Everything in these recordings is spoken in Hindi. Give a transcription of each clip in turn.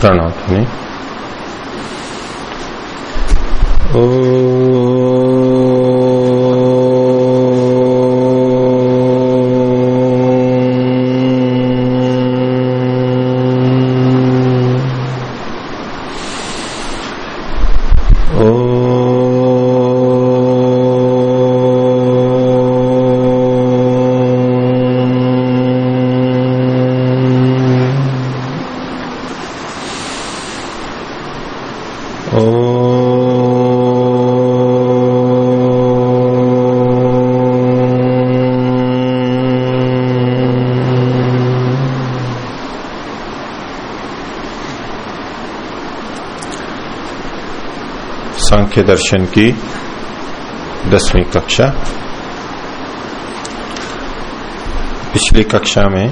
प्रणव ध्वनि सांख्य दर्शन की दसवीं कक्षा। पिछली कक्षा में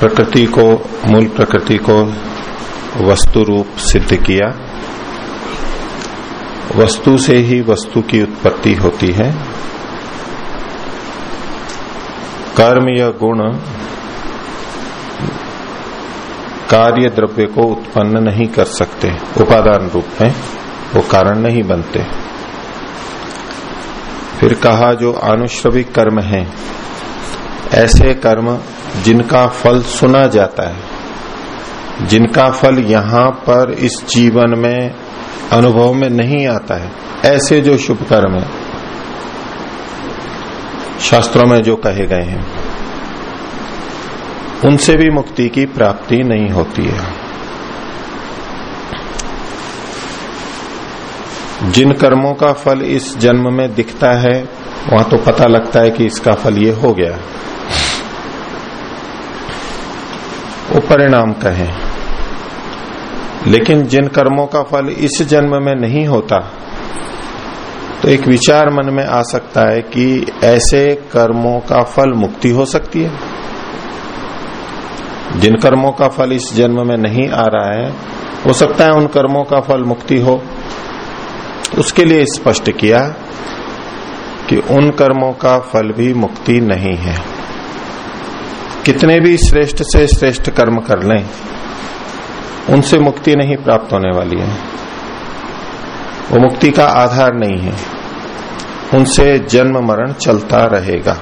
प्रकृति को, मूल प्रकृति को वस्तु रूप सिद्ध किया। वस्तु से ही वस्तु की उत्पत्ति होती है। कर्म या गुण कार्य द्रव्य को उत्पन्न नहीं कर सकते। उपादान रूप में वो कारण नहीं बनते। फिर कहा, जो आनुश्रविक कर्म है, ऐसे कर्म जिनका फल सुना जाता है, जिनका फल यहाँ पर इस जीवन में, अनुभव में नहीं आता है, ऐसे जो शुभ कर्म है, शास्त्रों में जो कहे गए हैं उनसे भी मुक्ति की प्राप्ति नहीं होती है। जिन कर्मों का फल इस जन्म में दिखता है, वहाँ तो पता लगता है कि इसका फल ये हो गया। वो परिणाम कहें। लेकिन जिन कर्मों का फल इस जन्म में नहीं होता तो एक विचार मन में आ सकता है कि ऐसे कर्मों का फल मुक्ति हो सकती है। जिन कर्मों का फल इस जन्म में नहीं आ रहा है, हो सकता है उन कर्मों का फल मुक्ति हो। उसके लिए स्पष्ट किया कि उन कर्मों का फल भी मुक्ति नहीं है। कितने भी श्रेष्ठ से श्रेष्ठ कर्म कर लें, उनसे मुक्ति नहीं प्राप्त होने वाली है। वो मुक्ति का आधार नहीं है। उनसे जन्म मरण चलता रहेगा।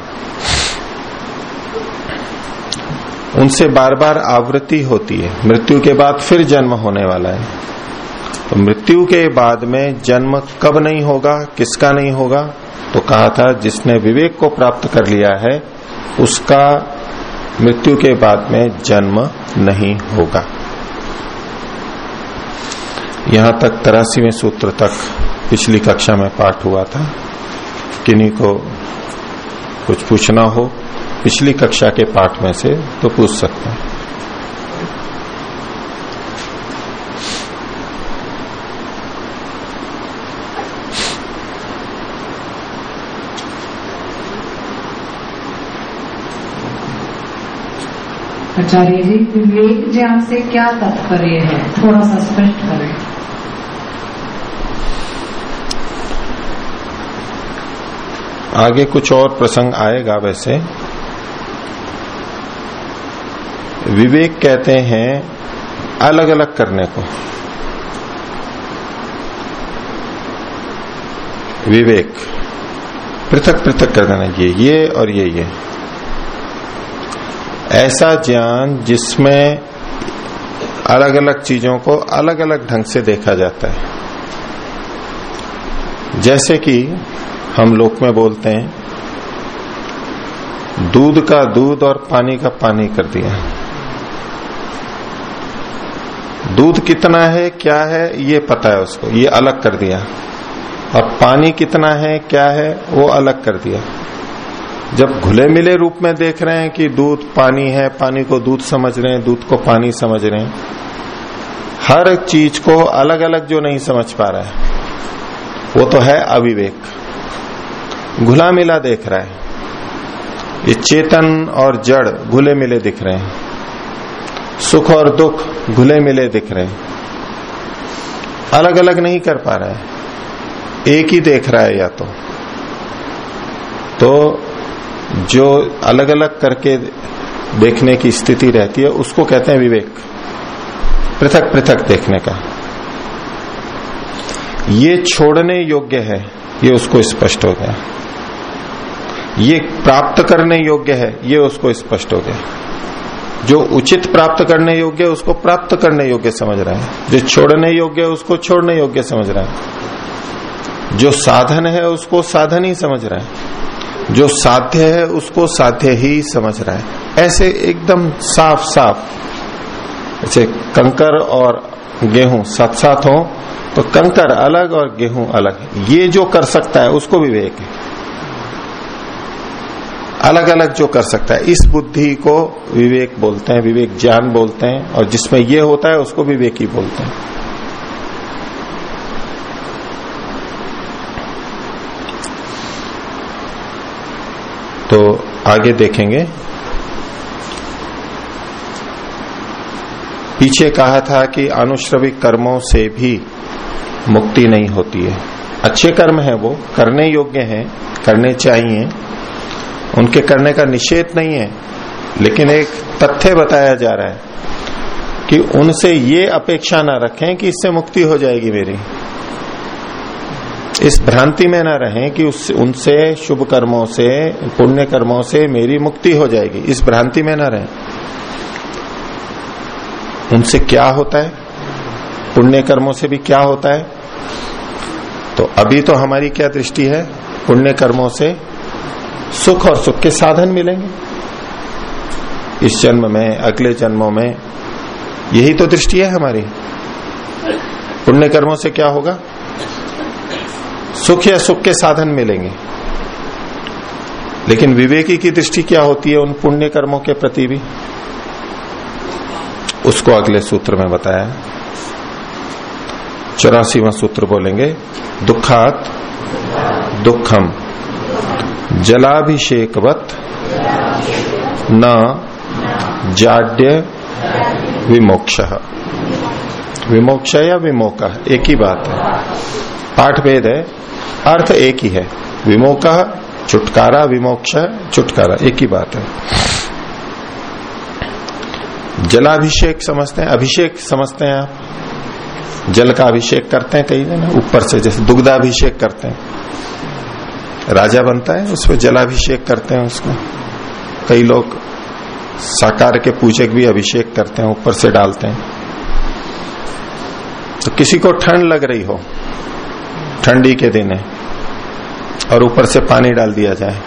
उनसे बार बार आवृत्ति होती है। मृत्यु के बाद फिर जन्म होने वाला है। तो मृत्यु के बाद में जन्म कब नहीं होगा, किसका नहीं होगा तो कहा था, जिसने विवेक को प्राप्त कर लिया है, उसका मृत्यु के बाद में जन्म नहीं होगा। यहाँ तक तरासीवें सूत्र तक पिछली कक्षा में पाठ हुआ था। किन्हीं को कुछ पूछना हो पिछली कक्षा के पाठ में से तो पूछ सकते हैं। आचार्य जी विवेक ज्ञान से क्या तात्पर्य है? थोड़ा सा स्पष्ट करें। आगे कुछ और प्रसंग आएगा वैसे। विवेक कहते हैं अलग अलग करने को। विवेक। पृथक पृथक कर देना, ये ये और ये ये। ऐसा ज्ञान जिसमें अलग अलग चीज़ों को अलग अलग ढंग से देखा जाता है। जैसे कि हम लोक में बोलते हैं, दूध का दूध और पानी का पानी कर दिया। दूध कितना है, क्या है, ये पता है उसको। ये अलग कर दिया। और पानी कितना है, क्या है, वो अलग कर दिया। जब घुले मिले रूप में देख रहे हैं कि दूध पानी है, पानी को दूध समझ रहे हैं, दूध को पानी समझ रहे हैं, हर चीज़ को अलग अलग जो नहीं समझ पा रहा है, वो तो है अविवेक। घुला मिला देख रहा है। ये चेतन और जड़ घुले मिले दिख रहे हैं। सुख और दुख घुले मिले दिख रहे अलग अलग नहीं कर पा रहा है। एक ही देख रहा है या तो। तो जो अलग अलग करके देखने की स्थिति रहती है, उसको कहते हैं विवेक। पृथक पृथक देखने का। ये छोड़ने योग्य है, ये उसको स्पष्ट हो गया। ये प्राप्त करने योग्य है, ये उसको स्पष्ट हो गया। जो उचित प्राप्त करने योग्य है उसको प्राप्त करने योग्य समझ रहा है। जो छोड़ने योग्य है उसको छोड़ने योग्य समझ रहा है। जो साधन है उसको साधन ही समझ रहा है। जो साध्य है उसको साध्य ही समझ रहा है। ऐसे एकदम साफ़ साफ़ जैसे कंकर और गेहूँ साथ साथ हो तो कंकर अलग और गेहूँ अलग। ये जो कर सकता है, उसको विवेक है। अलग अलग जो कर सकता है। इस बुद्धि को विवेक बोलते हैं, विवेक ज्ञान बोलते हैं, और जिसमें ये होता है, उसको विवेक बोलते हैं। तो आगे देखेंगे। पीछे कहा था कि अनुश्रविक कर्मों से भी मुक्ति नहीं होती है। अच्छे कर्म है वो, करने योग्य हैं, करने चाहिए। उनके करने का निषेध नहीं है, लेकिन एक तथ्य बताया जा रहा है कि उनसे ये अपेक्षा ना रखें कि इससे मुक्ति हो जाएगी मेरी। इस भ्रांति में ना रहें कि उस, उनसे, शुभ कर्मों से, पुण्य कर्मों से मेरी मुक्ति हो जाएगी। इस भ्रांति में ना रहें। उनसे क्या होता है? पुण्य कर्मों से भी क्या होता है? तो अभी तो हमारी क्या दृष्टि है? पुण्य कर्मों से सुख और सुख के साधन मिलेंगे। इस जन्म में, अगले जन्मों में, यही तो दृष्टि है हमारी। पुण्य कर्मों से क्या होगा? सुख या सुख के साधन मिलेंगे। लेकिन विवेकी की दृष्टि क्या होती है उन पुण्य कर्मों के प्रति भी? उसको अगले सूत्र में बताया। चौरासीवा सूत्र बोलेंगे, दुखात दुखम। जलाभिषेकवत न जाड्य विमोक्ष। विमोक्ष या विमोक? एक ही बात है। पाठ भेद है। अर्थ एक ही है। विमोक, छुटकारा, विमोक्ष, छुटकारा। एक ही बात है। जलाभिषेक समझते हैं। अभिषेक समझते हैं आप। जल का अभिषेक करते हैं कई दिन ऊपर से जैसे दुग्धाभिषेक करते हैं। राजा बनता है, उसमें जलाभिषेक करते हैं उसको। कई लोग साकार के पूजक भी अभिषेक करते हैं, ऊपर से डालते हैं। तो किसी को ठंड लग रही हो, ठंडी के दिन है, और ऊपर से पानी डाल दिया जाए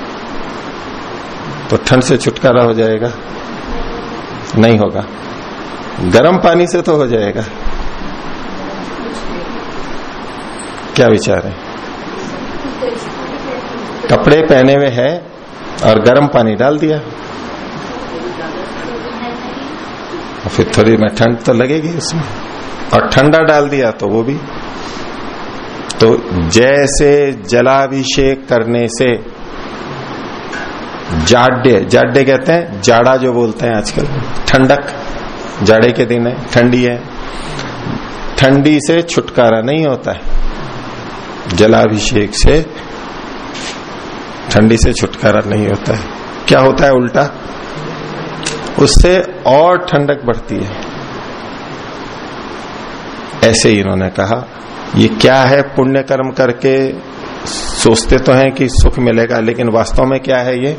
तो ठंड से छुटकारा हो जाएगा? नहीं होगा। गर्म पानी से तो हो जाएगा। क्या विचार है? कपड़े पहने हुए है और गर्म पानी डाल दिया। फिर थोड़ी में ठंड तो लगेगी उसमें और ठंडा डाल दिया तो वो भी। तो जैसे जलाभिषेक करने से जाड्य जाड्य कहते हैं, जाड़ा जो बोलते हैं आजकल, ठंडक। जाड़े के दिन है, ठंडी है। ठंडी से छुटकारा नहीं होता है। जलाभिषेक से ठंडी से छुटकारा नहीं होता है। क्या होता है उल्टा? उससे और ठंडक बढ़ती है। ऐसे ही इन्होंने कहा, ये क्या है पुण्य कर्म करके? सोचते तो हैं कि सुख मिलेगा, लेकिन वास्तव में क्या है ये?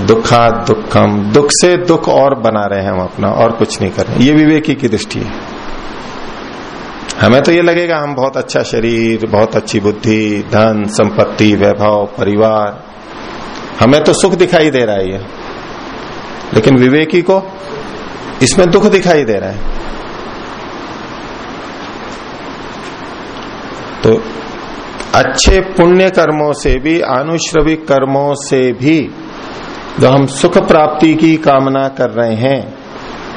दुखा दुखम, दुख से दुख और बना रहे हैं हम अपना, और कुछ नहीं कर रहे ये विवेकी की दृष्टि है। हमें तो ये लगेगा हम बहुत अच्छा शरीर, बहुत अच्छी बुद्धि, धन, संपत्ति, वैभव, परिवार। हमें तो सुख दिखाई दे रहा है ये। लेकिन विवेकी को इसमें दुख दिखाई दे रहा है। तो अच्छे पुण्य कर्मों से भी आनुश्रविक कर्मों से भी जो हम सुख प्राप्ति की कामना कर रहे हैं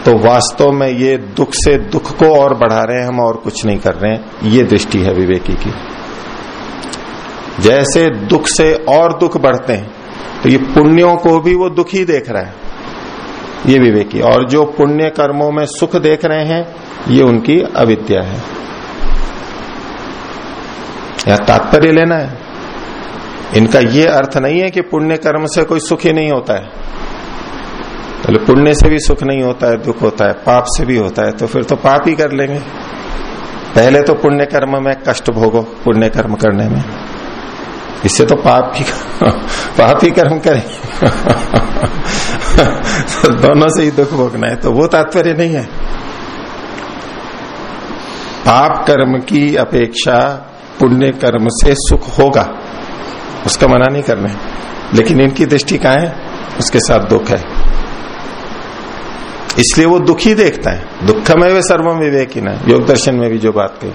तो वास्तव में ये दुख से दुख को और बढ़ा रहे हैं, हम और कुछ नहीं कर रहे हैं। ये दृष्टि है विवेकी की। जैसे दुख से और दुख बढ़ते हैं तो ये पुण्यों को भी वो दुखी देख रहा है। ये विवेकी। और जो पुण्य कर्मों में सुख देख रहे हैं, ये उनकी अविद्या है। या तात्पर्य लेना है। इनका ये अर्थ नहीं है कि पुण्य कर्म से कोई सुख नहीं होता है। बोले पुण्य से भी सुख नहीं होता है, दुख होता है, पाप से भी होता है तो फिर तो पाप ही कर लेंगे। पहले तो पुण्य कर्म में कष्ट भोगो, पुण्य कर्म करने में। इससे तो पाप ही पाप ही कर्म करें तो दोनों से ही दुख भोगना है तो वो तात्पर्य नहीं है। पाप कर्म की अपेक्षा पुण्य कर्म से सुख होगा, उसका मना नहीं करना है। लेकिन इनकी दृष्टि कहा है? उसके साथ दुख है। इसलिए वो दुखी देखता है। दुखमय वे सर्वम विवेक ही। योग दर्शन में भी जो बात कही।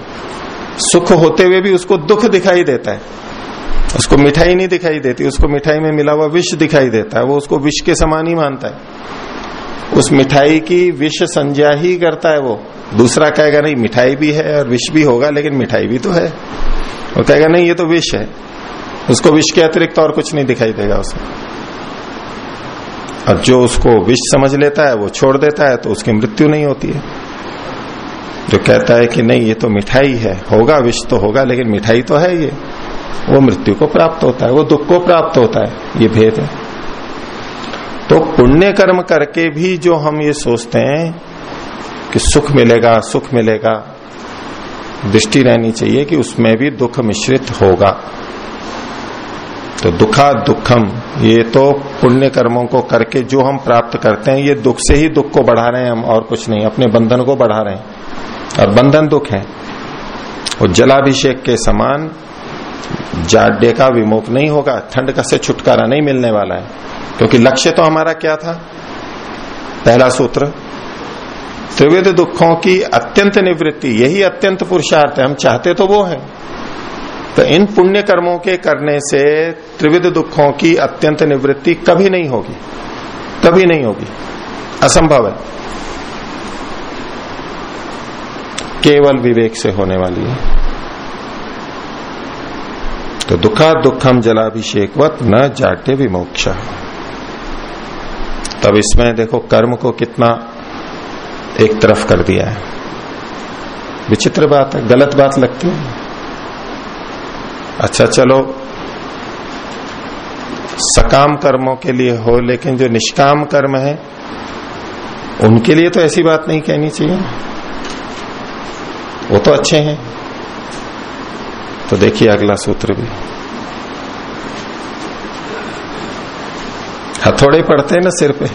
सुख होते हुए भी उसको दुख दिखाई देता है। उसको मिठाई नहीं दिखाई देती। उसको मिठाई में मिला हुआ विष दिखाई देता है। वो उसको विष के समान ही मानता है। उस मिठाई की विष संज्ञा ही करता है वो। दूसरा कहेगा, नहीं, मिठाई भी है और विष भी होगा, लेकिन मिठाई भी तो है। वो कहेगा, नहीं, ये तो विष है। उसको विष के अतिरिक्त और कुछ नहीं दिखाई देगा उसे और जो उसको विष समझ लेता है, वो छोड़ देता है तो उसकी मृत्यु नहीं होती है। जो कहता है कि नहीं, ये तो मिठाई है, होगा विष तो होगा, लेकिन मिठाई तो है ये। वो मृत्यु को प्राप्त होता है, वो दुख को प्राप्त होता है, ये भेद है। तो पुण्य कर्म करके भी जो हम ये सोचते हैं कि सुख मिलेगा सुख मिलेगा, दृष्टि रहनी चाहिए कि उसमें भी दुख मिश्रित होगा। तो दुखा दुखम, ये तो पुण्य कर्मों को करके जो हम प्राप्त करते हैं, ये दुख से ही दुख को बढ़ा रहे हैं हम, और कुछ नहीं, अपने बंधन को बढ़ा रहे हैं। और बंधन दुख है। वो जलाभिषेक के समान जाड्य का विमुख नहीं होगा, ठंड का से छुटकारा नहीं मिलने वाला है। क्योंकि लक्ष्य तो हमारा क्या था? पहला सूत्र, त्रिविध दुखों की अत्यंत निवृत्ति, यही अत्यंत पुरुषार्थ है, हम चाहते तो वो है। तो इन पुण्य कर्मों के करने से त्रिविध दुखों की अत्यंत निवृत्ति कभी नहीं होगी। कभी नहीं होगी। असंभव है। केवल विवेक से होने वाली है। तो दुखा दुखम जलाभिषेकवत न जाटे विमोक्ष। तब इसमें देखो कर्म को कितना एक तरफ़ कर दिया है। विचित्र बात है, गलत बात लगती है। अच्छा चलो। सकाम कर्मों के लिए हो, लेकिन जो निष्काम कर्म है, उनके लिए तो ऐसी बात नहीं कहनी चाहिए। वो तो अच्छे हैं। तो देखिए अगला सूत्र भी। हथौड़े पड़ते हैं ना सिर पे।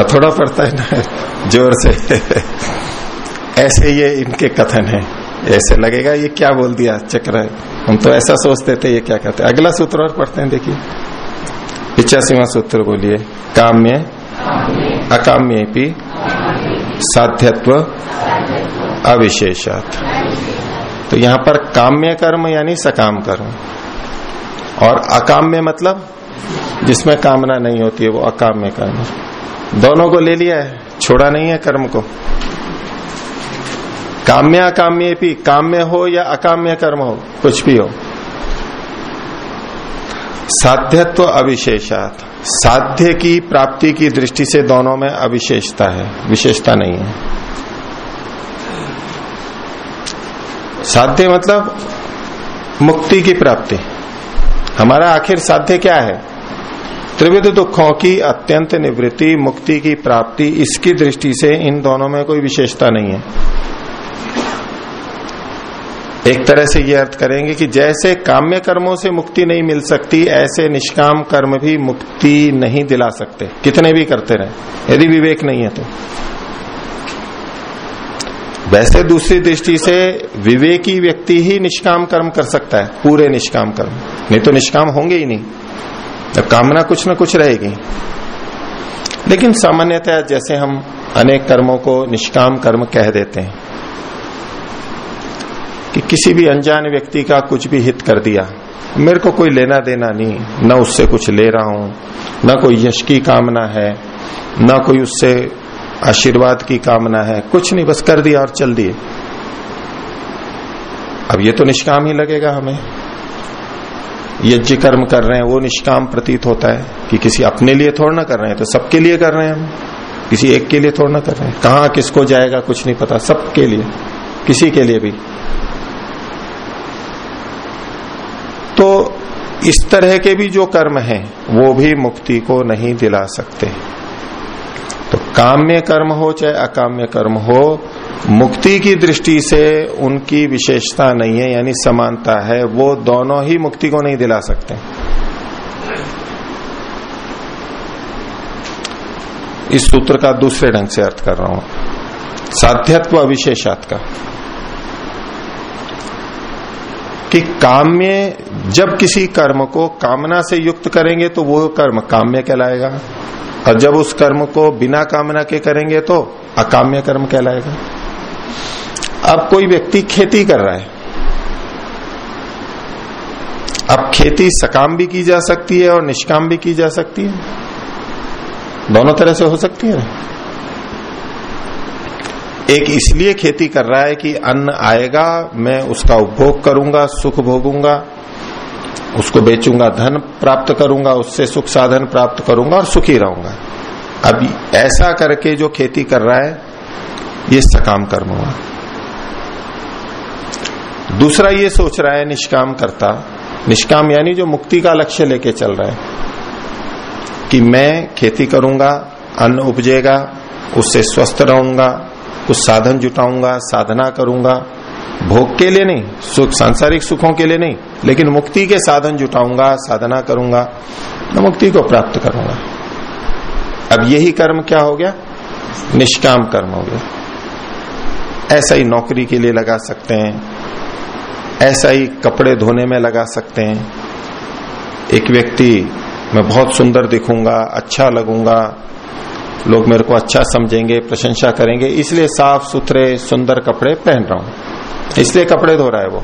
हथौड़ा पड़ता है ना, ज़ोर से। ऐसे ये इनके कथन है। ऐसे लगेगा, ये क्या बोल दिया चक्र हम तो ऐसा सोचते थे, ये क्या कहते अगला सूत्र और पढ़ते हैं, देखिए। पिचासीवा सूत्र बोलिए। काम्य, अकाम्य भी साध्यत्व, अविशेषात। तो यहाँ पर काम्य कर्म यानी सकाम कर्म। और अकाम्य मतलब जिसमें कामना नहीं होती है, वो अकाम्य कर्म। दोनों को ले लिया है, छोड़ा नहीं है कर्म को। काम्य अकाम्य भी काम्य हो या अकाम्य कर्म हो, कुछ भी हो। साध्यत्व अविशेषात। साध्य की प्राप्ति की दृष्टि से दोनों में अविशेषता है, विशेषता नहीं है। साध्य मतलब मुक्ति की प्राप्ति। हमारा आखिर साध्य क्या है? त्रिविध दुखों की अत्यंत निवृत्ति, मुक्ति की प्राप्ति, इसकी दृष्टि से इन दोनों में कोई विशेषता नहीं है। एक तरह से ये अर्थ करेंगे कि जैसे काम्य कर्मों से मुक्ति नहीं मिल सकती, ऐसे निष्काम कर्म भी मुक्ति नहीं दिला सकते। कितने भी करते रहे, यदि विवेक नहीं है तो। वैसे दूसरी दृष्टि से विवेकी व्यक्ति ही निष्काम कर्म कर सकता है, पूरे निष्काम कर्म। नहीं तो निष्काम होंगे ही नहीं। तो कामना कुछ ना कुछ रहेगी। लेकिन सामान्यतः जैसे हम अनेक कर्मों को निष्काम कर्म कह देते हैं कि किसी भी अनजान व्यक्ति का कुछ भी हित कर दिया। मेरे को कोई लेना देना नहीं, न उससे कुछ ले रहा हूँ, न कोई यश की कामना है, न कोई उससे आशीर्वाद की कामना है, कुछ नहीं, बस कर दिया और चल दिए। अब ये तो निष्काम ही लगेगा हमें। यज्ञ कर्म कर रहे हैं, वो निष्काम प्रतीत होता है कि किसी अपने लिए थोड़ा ना कर रहे हैं तो सबके लिए कर रहे हैं हम। किसी एक के लिए थोड़ा ना कर रहे हैं। कहा किसको जाएगा कुछ नहीं पता, सबके लिए, किसी के लिए भी। तो इस तरह के भी जो कर्म हैं, वो भी मुक्ति को नहीं दिला सकते। तो काम्य कर्म हो चाहे अकाम्य कर्म हो, मुक्ति की दृष्टि से उनकी विशेषता नहीं है, यानी समानता है, वो दोनों ही मुक्ति को नहीं दिला सकते। इस सूत्र का दूसरे ढंग से अर्थ कर रहा हूँ। साध्यत्व अविशेषात का। कि काम्य जब किसी कर्म को कामना से युक्त करेंगे तो वो कर्म काम्य कहलाएगा। और जब उस कर्म को बिना कामना के करेंगे तो अकाम्य कर्म कहलाएगा। अब कोई व्यक्ति खेती कर रहा है। अब खेती सकाम भी की जा सकती है और निष्काम भी की जा सकती है। दोनों तरह से हो सकती है एक इसलिए खेती कर रहा है कि अन्न आएगा, मैं उसका उपभोग करूँगा, सुख भोगूँगा, उसको बेचूँगा, धन प्राप्त करूँगा, उससे सुख साधन प्राप्त करूँगा और सुखी रहूँगा। अब ऐसा करके जो खेती कर रहा है, ये सकाम कर्म हुआ। दूसरा ये सोच रहा है, निष्काम करता। निष्काम यानी जो मुक्ति का लक्ष्य लेके चल रहा है, कि मैं खेती करूँगा, अन्न उपजेगा, उससे स्वस्थ रहूँगा कुछ साधन जुटाऊँगा, साधना करूँगा। भोग के लिए नहीं, सुख, सांसारिक सुखों के लिए नहीं, लेकिन मुक्ति के साधन जुटाऊँगा, साधना करूँगा मैं मुक्ति को प्राप्त करूँगा। अब यही कर्म क्या हो गया? निष्काम कर्म हो गया। ऐसा ही नौकरी के लिए लगा सकते हैं, ऐसा ही कपड़े धोने में लगा सकते हैं। एक व्यक्ति, मैं बहुत सुंदर दिखूँगा अच्छा लगूँगा लोग मेरे को अच्छा समझेंगे, प्रशंसा करेंगे, इसलिए साफ़ सुथरे, सुंदर कपड़े पहन रहा हूँ। इसलिए कपड़े धो रहा है वो।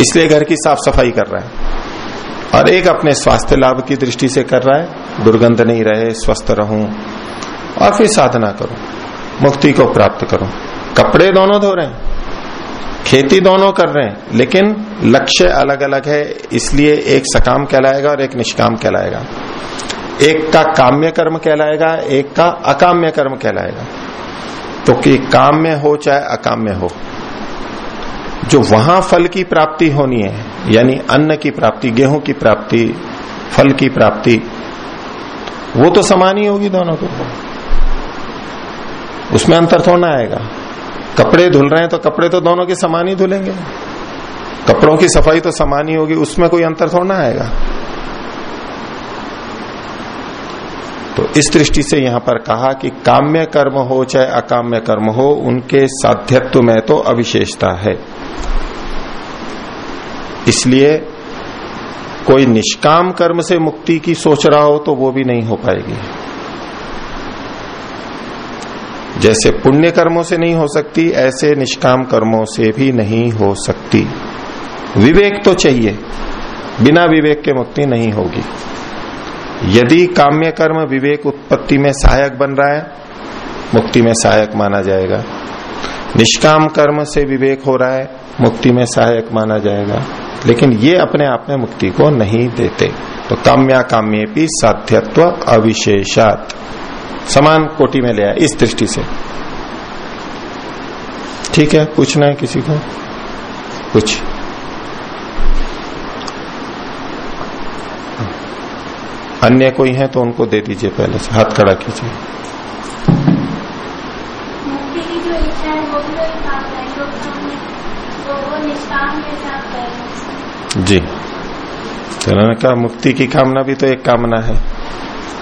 इसलिए घर की साफ़ सफ़ाई कर रहा है। और एक अपने स्वास्थ्य लाभ की दृष्टि से कर रहा है। दुर्गंध नहीं रहे, स्वस्थ रहूँ और फिर साधना करूँ, मुक्ति को प्राप्त करूँ। कपड़े दोनों धो रहे हैं, खेती दोनों कर रहे हैं, लेकिन लक्ष्य अलग अलग है, इसलिए एक सकाम कहलाएगा और एक निष्काम कहलाएगा। एक का काम्य कर्म कहलाएगा एक का अकाम्य कर्म कहलाएगा। तो कि काम्य हो चाहे अकाम्य हो, जो वहाँ फल की प्राप्ति होनी है, यानी अन्न की प्राप्ति, गेहूँ की प्राप्ति, फल की प्राप्ति, वो तो समान ही होगी दोनों को। उसमें अंतर थोड़ा आएगा। कपड़े धुल रहे हैं तो कपड़े तो दोनों के समान ही धुलेंगे। कपड़ों की सफ़ाई तो समान ही होगी, उसमें कोई अंतर थोड़ा आएगा। तो इस दृष्टि से यहाँ पर कहा कि काम्य कर्म हो चाहे अकाम्य कर्म हो, उनके साध्यत्व में तो अविशेषता है। इसलिए कोई निष्काम कर्म से मुक्ति की सोच रहा हो तो वो भी नहीं हो पाएगी। जैसे पुण्य कर्मों से नहीं हो सकती, ऐसे निष्काम कर्मों से भी नहीं हो सकती। विवेक तो चाहिए, बिना विवेक के मुक्ति नहीं होगी। यदि काम्य कर्म विवेक उत्पत्ति में सहायक बन रहा है, मुक्ति में सहायक माना जाएगा। निष्काम कर्म से विवेक हो रहा है, मुक्ति में सहायक माना जाएगा। लेकिन ये अपने आप में मुक्ति को नहीं देते। तो काम्या काम्य भी साध्यत्व अविशेषात। समान कोटि में ले आया इस दृष्टि से। ठीक है? पूछना है किसी को? कुछ अन्य कोई है तो उनको दे दीजिए पहले से। हाथ खड़ा कीजिए। जी तो उन्होंने कहा मुक्ति की कामना भी तो एक कामना है?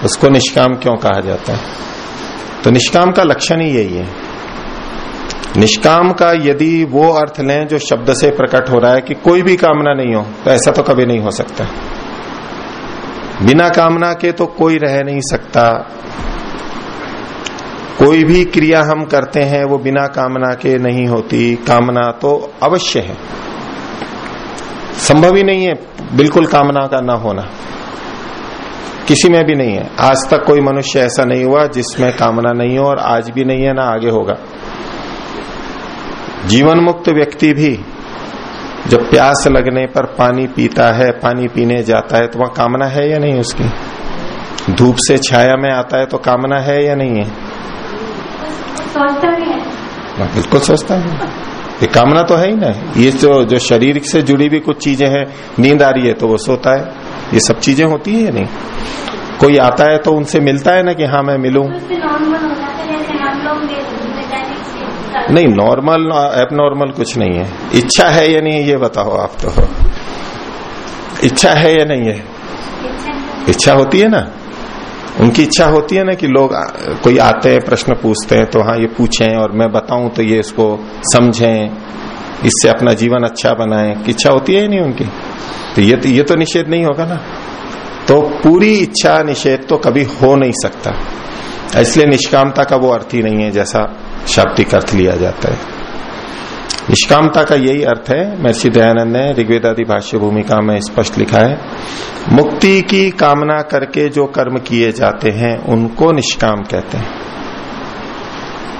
उसको निष्काम क्यों कहा जाता है? तो निष्काम का लक्षण ही यही है। निष्काम का यदि वो अर्थ लें जो शब्द से प्रकट हो रहा है कि कोई भी कामना नहीं हो तो ऐसा तो कभी नहीं हो सकता। बिना कामना के तो कोई रह नहीं सकता। कोई भी क्रिया हम करते हैं, वो बिना कामना के नहीं होती। कामना तो अवश्य है। संभव ही नहीं है बिल्कुल कामना का ना होना। किसी में भी नहीं है। आज तक कोई मनुष्य ऐसा नहीं हुआ जिसमें कामना नहीं हो और आज भी नहीं है, ना आगे होगा। जीवन मुक्त व्यक्ति भी जब प्यास लगने पर पानी पीता है पानी पीने जाता है तो वहाँ कामना है या नहीं उसकी? धूप से छाया में आता है तो कामना है या नहीं है? है हाँ, बिल्कुल सोचता है। ये कामना तो है ही ना। ये जो जो शरीर से जुड़ी भी कुछ चीज़ें हैं नींद आ रही है तो वो सोता है। ये सब चीज़ें होती है या नहीं? कोई आता है तो उनसे मिलता है ना कि हाँ मैं मिलूं उससे नॉर्मल हो जाता है जैसे हम लोग ज़िम्मेदारी से नहीं नॉर्मल एबनॉर्मल कुछ नहीं है। इच्छा है या नहीं ये बताओ आप तो। इच्छा है या नहीं है? इच्छा होती है ना? उनकी इच्छा होती है ना कि लोग कोई आते हैं, प्रश्न पूछते हैं तो हाँ ये पूछें और मैं बताऊँ तो ये इसको समझें, इससे अपना जीवन अच्छा बनाएँ। इच्छा होती है नहीं उनकी? तो ये तो ये तो निषेध नहीं होगा ना? तो पूरी इच्छा निषेध तो कभी हो नहीं सकता। इसलिए निष्कामता का वो अर्थ ही नहीं है, जैसा शाब्दिक अर्थ लिया जाता है। निष्कामता का यही अर्थ है। महर्षि दयानंद ने ऋग्वेदादि भाष्य भूमिका में स्पष्ट लिखा है, मुक्ति की कामना करके जो कर्म किए जाते हैं, उनको निष्काम कहते हैं।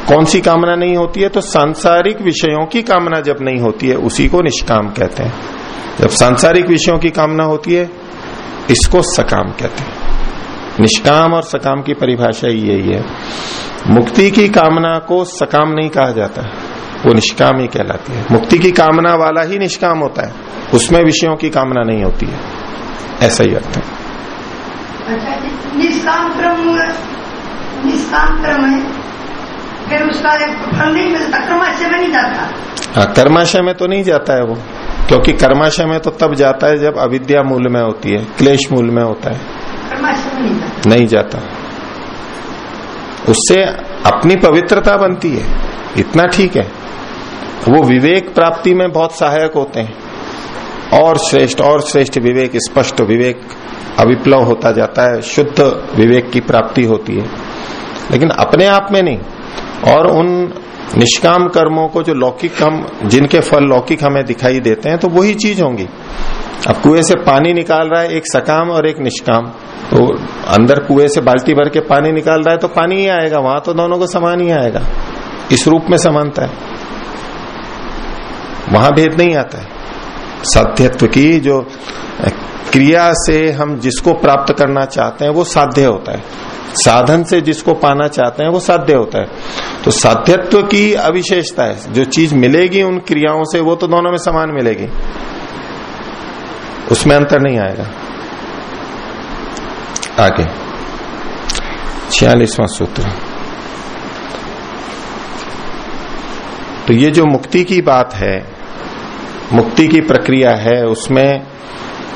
कौन सी कामना नहीं होती है? तो सांसारिक विषयों की कामना जब नहीं होती है, उसी को निष्काम कहते हैं। जब सांसारिक विषयों की कामना होती है, इसको सकाम कहते हैं। निष्काम और सकाम की परिभाषा ही यही है। मुक्ति की कामना को सकाम नहीं कहा जाता। वो निष्काम ही कहलाती है। मुक्ति की कामना वाला ही निष्काम होता है। उसमें विषयों की कामना नहीं होती है। ऐसा ही अर्थ है। अच्छा निष्काम क्रम निष्काम क्रम है। फिर उसका फल नहीं मिलता। क्रमाशय में नहीं जाता। हाँ कर्माशय में तो नहीं जाता है वो। क्योंकि कर्माशय में तो तब जाता है जब अविद्या मूल में होती है क्लेश मूल में होता है। नहीं जाता। उससे अपनी पवित्रता बनती है। इतना ठीक है। वो विवेक प्राप्ति में बहुत सहायक होते हैं। और श्रेष्ठ और श्रेष्ठ विवेक, स्पष्ट विवेक, अविप्लव होता जाता है। शुद्ध विवेक की प्राप्ति होती है। लेकिन अपने आप में नहीं। और उन निष्काम कर्मों को जो लौकिक हम, जिनके फल लौकिक हमें दिखाई देते हैं तो वही चीज़ होंगी। अब कुएँ से पानी निकाल रहा है, एक सकाम और एक निष्काम। तो अंदर कुएँ से बाल्टी भर के पानी निकाल रहा है तो पानी ही आएगा, वहाँ तो दोनों को समान ही आएगा। इस रूप में समानता है। वहाँ भेद नहीं आता है। साध्यत्व की जो क्रिया से हम जिसको प्राप्त करना चाहते हैं, वो साध्य होता है। साधन से जिसको पाना चाहते हैं, वो साध्य होता है। तो साध्यत्व की अविशेषता है। जो चीज़ मिलेगी उन क्रियाओं से, वो तो दोनों में समान मिलेगी। उसमें अंतर नहीं आएगा। आगे। छियालीसवां सूत्र। तो ये जो मुक्ति की बात है, मुक्ति की प्रक्रिया है, उसमें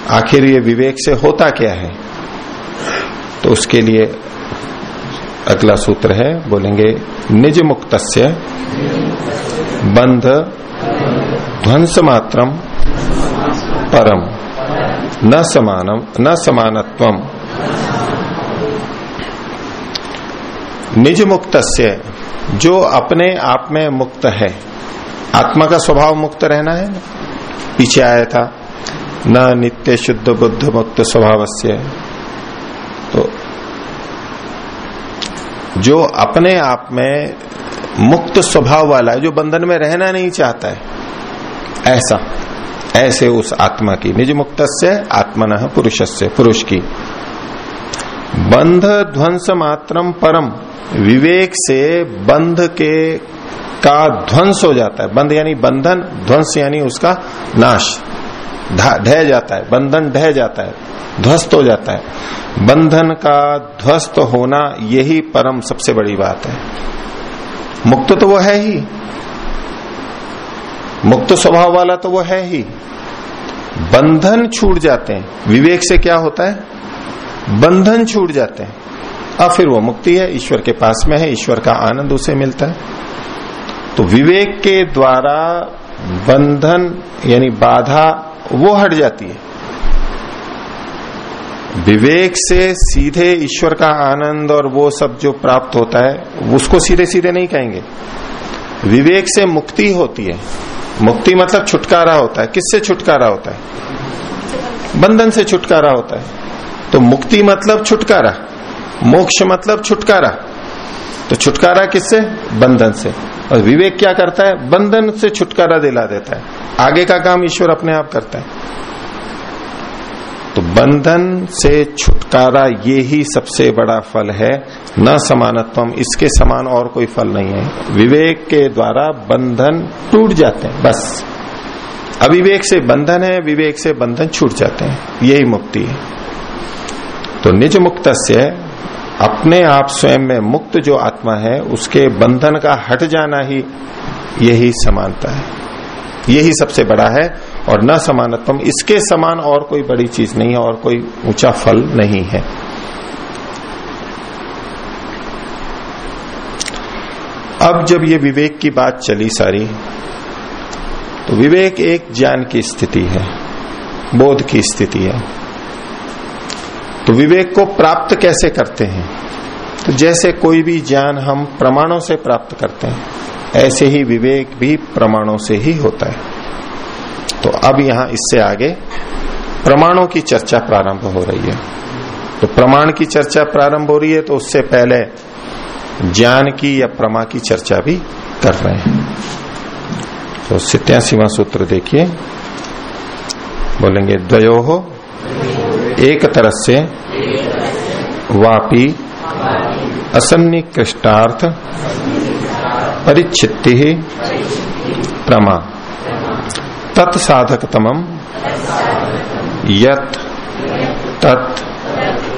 आखिर ये विवेक से होता क्या है? तो उसके लिए अगला सूत्र है, बोलेंगे निज मुक्त बंध ध्वंस मात्रम परम, न समानम, न समानत्वम। निज मुक्त जो अपने आप में मुक्त है। आत्मा का स्वभाव मुक्त रहना है। पीछे आया था, न नित्य शुद्ध बुद्ध मुक्त स्वभाव तो जो अपने आप में मुक्त स्वभाव वाला है, जो बंधन में रहना नहीं चाहता है, ऐसा, ऐसे उस आत्मा की। निज मुक्त से आत्मन पुरुष से पुरुष की। बंध ध्वंस मात्रम परम। विवेक से बंध के का ध्वंस हो जाता है। बंध यानी बंधन, ध्वंस यानी उसका नाश। ढह जाता है। बंधन ढह जाता है। ध्वस्त हो जाता है। बंधन का ध्वस्त होना यही परम सबसे बड़ी बात है। मुक्त तो वो है ही। मुक्त स्वभाव वाला तो वो है ही। बंधन छूट जाते हैं। विवेक से क्या होता है? बंधन छूट जाते हैं। अब फिर वो मुक्ति है, ईश्वर के पास में है, ईश्वर का आनंद उसे मिलता है। तो विवेक के द्वारा बंधन यानी बाधा वो हट जाती है। विवेक से सीधे ईश्वर का आनंद और वो सब जो प्राप्त होता है, उसको सीधे सीधे नहीं कहेंगे। विवेक से मुक्ति होती है। मुक्ति मतलब छुटकारा होता है। किससे छुटकारा होता है? बंधन से छुटकारा होता है। तो मुक्ति मतलब छुटकारा, मोक्ष मतलब छुटकारा। तो छुटकारा किससे? बंधन से। और विवेक क्या करता है? बंधन से छुटकारा दिला देता है। आगे का काम ईश्वर अपने आप करता है। तो बंधन से छुटकारा ये ही सबसे बड़ा फल है। न समानत्वम, इसके समान और कोई फल नहीं है। विवेक के द्वारा बंधन टूट जाते हैं, बस। अविवेक से बंधन है, विवेक से बंधन छूट जाते हैं। यही मुक्ति है। तो निज मुक्त से अपने आप स्वयं में मुक्त जो आत्मा है, उसके बंधन का हट जाना ही यही समानता है। यही सबसे बड़ा है और न समानत्म इसके समान और कोई बड़ी चीज़ नहीं है और कोई ऊँचा फल नहीं है। अब जब ये विवेक की बात चली सारी तो विवेक एक ज्ञान की स्थिति है, बोध की स्थिति है। तो विवेक को प्राप्त कैसे करते हैं? तो जैसे कोई भी ज्ञान हम प्रमाणों से प्राप्त करते हैं, ऐसे ही विवेक भी प्रमाणों से ही होता है। तो अब यहाँ इससे आगे प्रमाणों की चर्चा प्रारंभ हो रही है। तो प्रमाण की चर्चा प्रारंभ हो रही है तो उससे पहले ज्ञान की या प्रमा की चर्चा भी कर रहे हैं। तो सित्यासीवा सूत्र देखिए। बोलेंगे, द्वयो हो एक तरह से वापी असन्निकृष्टार्थ परिचिति प्रमा। तत्साधकतम यत तत्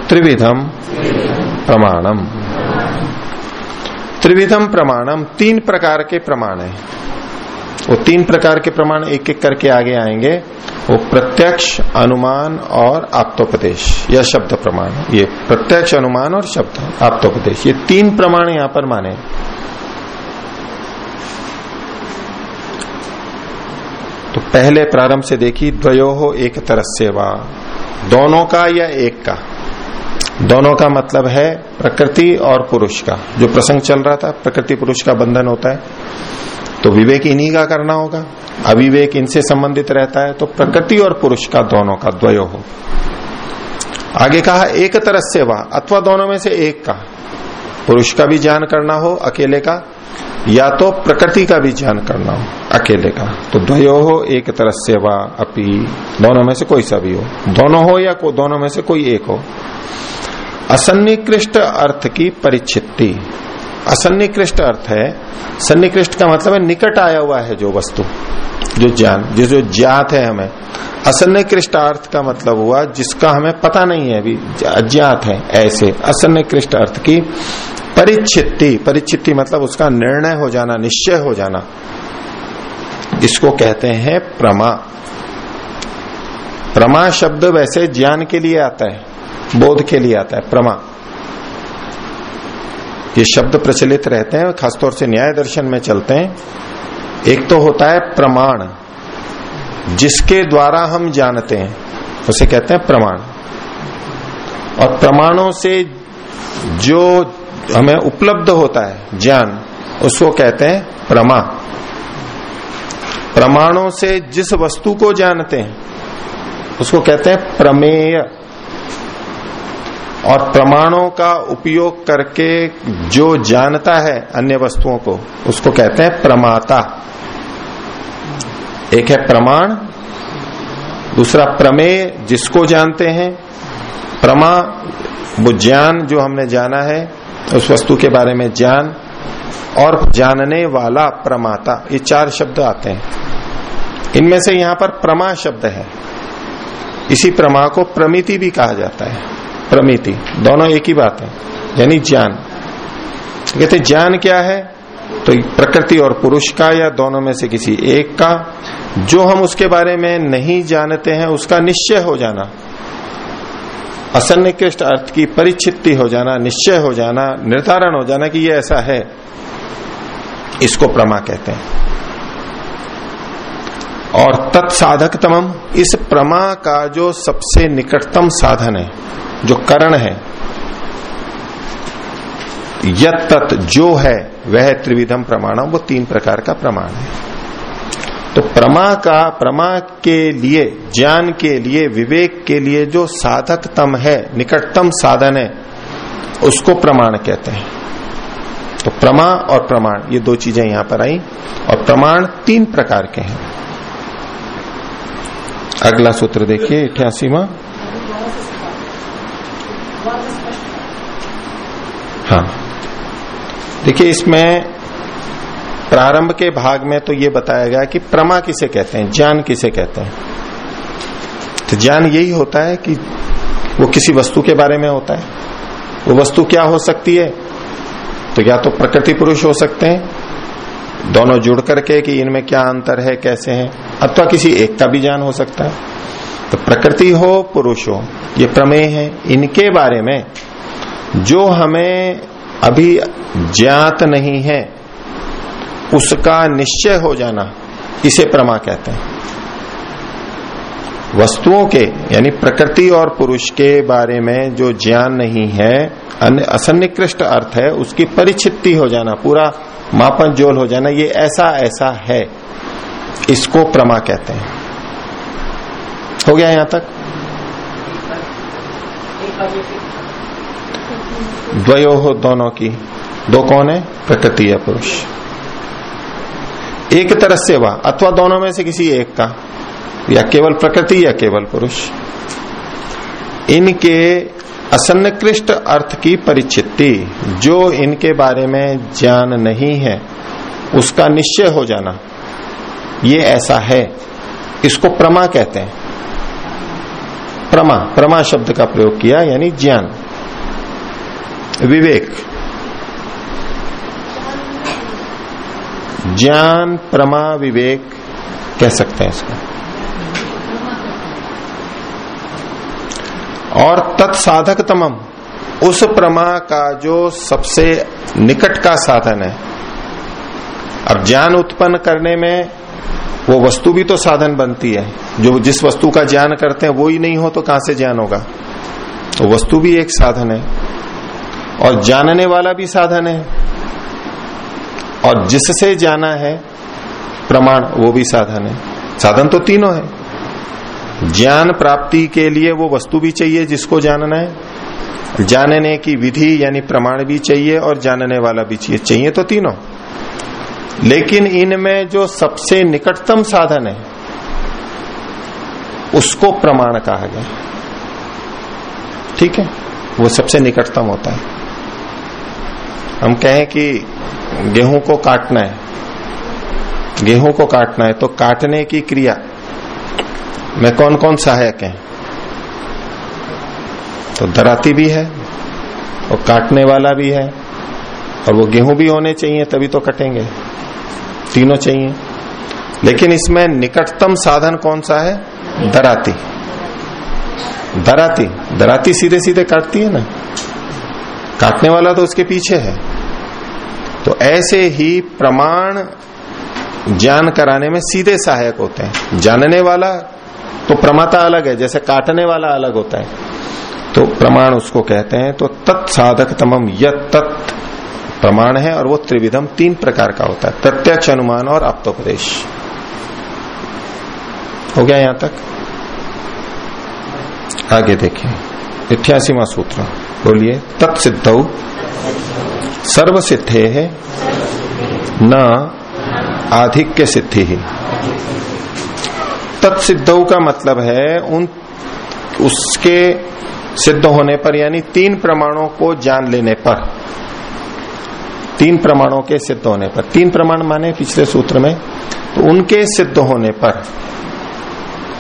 त्रिविधम प्रमाणम। त्रिविधम प्रमाणम तीन प्रकार के प्रमाण है। वो तीन प्रकार के प्रमाण एक एक करके आगे आएँगे। वो प्रत्यक्ष, अनुमान और आप्तोपदेश यह शब्द प्रमाण ये प्रत्यक्ष, अनुमान और शब्द आप्तोपदेश ये तीन प्रमाण यहाँ पर माने। तो पहले प्रारंभ से देखी द्वयो हो एक तरह सेवा दोनों का या एक का? दोनों का मतलब है प्रकृति और पुरुष का। जो प्रसंग चल रहा था, प्रकृति पुरुष का बंधन होता है। तो विवेक इन्हीं का करना होगा। अविवेक इनसे संबंधित रहता है तो प्रकृति और पुरुष का दोनों का द्वयो हो। आगे कहा, एक तरह सेवा, अथवा दोनों में से एक का। पुरुष का भी ज्ञान करना हो, अकेले का, या तो प्रकृति का भी ज्ञान करना हो, अकेले का। तो द्वयो हो, एक तरह सेवा, अपी, दोनों में से कोई सा भी हो। दोनों हो या को, दोनों में से कोई एक हो। असन्निकृष्ट अर्थ की परिचिति। असन्निकृष्ट अर्थ है। सन्निकृष्ट का मतलब है निकट आया हुआ है जो वस्तु, जो ज्ञान, जो जो ज्ञात है हमें। असन्निकृष्ट अर्थ का मतलब हुआ जिसका हमें पता नहीं है, अभी अज्ञात है ऐसे। असन्निकृष्ट अर्थ की परिचिति परिचिति मतलब उसका निर्णय हो जाना, निश्चय हो जाना। इसको कहते हैं प्रमा। प्रमा शब्द वैसे ज्ञान के लिए आता है, बोध के लिए आता है, प्रमा। ये शब्द प्रचलित रहते हैं, खासतौर से न्याय दर्शन में चलते हैं। एक तो होता है प्रमाण, जिसके द्वारा हम जानते हैं, उसे कहते हैं प्रमाण। और प्रमाणों से जो हमें उपलब्ध होता है, ज्ञान, उसको कहते हैं प्रमा। प्रमाणों से जिस वस्तु को जानते हैं, उसको कहते हैं प्रमेय। और प्रमाणों का उपयोग करके जो जानता है अन्य वस्तुओं को, उसको कहते हैं प्रमाता। एक है प्रमाण, दूसरा प्रमेय, जिसको जानते हैं। प्रमा, वो ज्ञान जो हमने जाना है, उस वस्तु के बारे में ज्ञान, और जानने वाला प्रमाता। ये चार शब्द आते हैं। इनमें से यहाँ पर प्रमा शब्द है। इसी प्रमा को प्रमिति भी कहा जाता है। प्रमिति। दोनों एक ही बात है, यानी ज्ञान। कहते, ज्ञान क्या है? तो प्रकृति और पुरुष का या दोनों में से किसी एक का। जो हम उसके बारे में नहीं जानते हैं, उसका निश्चय हो जाना। असन्निकृष्ट अर्थ की परिचिति हो जाना, निश्चय हो जाना, निर्धारण हो जाना कि ये ऐसा है। इसको प्रमा कहते हैं। और तत्साधकतम इस प्रमा का जो सबसे निकटतम साधन है जो करण है यत तत् जो है, वह त्रिविधम प्रमाण, वो तीन प्रकार का प्रमाण है। तो प्रमा का, प्रमा के लिए, ज्ञान के लिए, विवेक के लिए जो साधकतम है, निकटतम साधन है, उसको प्रमाण कहते हैं। तो प्रमा और प्रमाण, ये दो चीज़ें यहाँ पर आई, और प्रमाण तीन प्रकार के हैं। अगला सूत्र देखिए अठासीवा हाँ। देखिए, इसमें प्रारंभ के भाग में तो ये बताया गया कि प्रमा किसे कहते हैं, ज्ञान किसे कहते हैं। तो ज्ञान यही होता है कि वो किसी वस्तु के बारे में होता है। वो वस्तु क्या हो सकती है? तो या तो प्रकृति पुरुष हो सकते हैं। दोनों जुड़ करके कि इनमें क्या अंतर है, कैसे है। अथवा किसी एक का भी ज्ञान हो सकता है। तो प्रकृति हो, पुरुष हो, ये प्रमेय है। इनके बारे में जो हमें अभी ज्ञात नहीं है, उसका निश्चय हो जाना, इसे प्रमा कहते हैं। वस्तुओं के, यानी प्रकृति और पुरुष के बारे में जो ज्ञान नहीं है असन्निकृष्ट अर्थ है, उसकी परिचिति हो जाना, पूरा मापन जोल हो जाना, ये ऐसा ऐसा है, इसको प्रमा कहते हैं। हो गया यहाँ तक? द्वयो हो दोनों की। दो कौन है? प्रकृति या पुरुष। एक तरह से वह अथवा दोनों में से किसी एक का। या केवल प्रकृति या केवल पुरुष। इनके असन्निकृष्ट अर्थ की परिचिति, जो इनके बारे में ज्ञान नहीं है, उसका निश्चय हो जाना। ये ऐसा है। इसको प्रमा कहते हैं। प्रमा प्रमा शब्द का प्रयोग किया, यानी ज्ञान। विवेक। ज्ञान प्रमा विवेक कह सकते हैं इसको। और तत्साधक तमम उस प्रमा का जो सबसे निकट का साधन है। अब ज्ञान उत्पन्न करने में वो वस्तु भी तो साधन बनती है। जो जिस वस्तु का ज्ञान करते हैं, वो ही नहीं हो तो कहाँ से ज्ञान होगा? तो वस्तु भी एक साधन है। और जानने वाला भी साधन है। और जिससे जाना है, प्रमाण, वो भी साधन है। साधन तो तीनों है। ज्ञान प्राप्ति के लिए वो वस्तु भी चाहिए जिसको जानना है। जानने की विधि यानी प्रमाण भी चाहिए और जानने वाला भी चाहिए। चाहिए तो तीनों। लेकिन इनमें जो सबसे निकटतम साधन है, उसको प्रमाण कहा गया। ठीक है? वो सबसे निकटतम होता है। हम कहें कि गेहूँ को काटना है। गेहूँ को काटना है तो काटने की क्रिया। में कौन कौन सहायक है? तो दराती भी है, और काटने वाला भी है, और वो गेहूँ भी होने चाहिए, तभी तो कटेंगे। तीनों चाहिए। लेकिन इसमें निकटतम साधन कौन सा है? दराती। दराती। दराती सीधे सीधे काटती है ना? काटने वाला तो उसके पीछे है। तो ऐसे ही प्रमाण ज्ञान कराने में सीधे सहायक होते हैं। जानने वाला तो प्रमाता अलग है, जैसे काटने वाला अलग होता है। तो प्रमाण उसको कहते हैं तो तत्साधक तमम यत तत् प्रमाण है और वो त्रिविधम तीन प्रकार का होता है, प्रत्यक्ष अनुमान और आप्तोपदेश। हो गया यहाँ तक? आगे देखिए इतिहासीवा सूत्र। बोलिए तत्सिद्ध सर्व सिद्धे। है न आधिक्य सिद्धि ही तत्सिद्ध का मतलब है, उन, उसके सिद्ध होने पर, यानी तीन प्रमाणों को जान लेने पर। तीन प्रमाणों के सिद्ध होने पर। तीन प्रमाण माने पिछले सूत्र में तो उनके सिद्ध होने पर।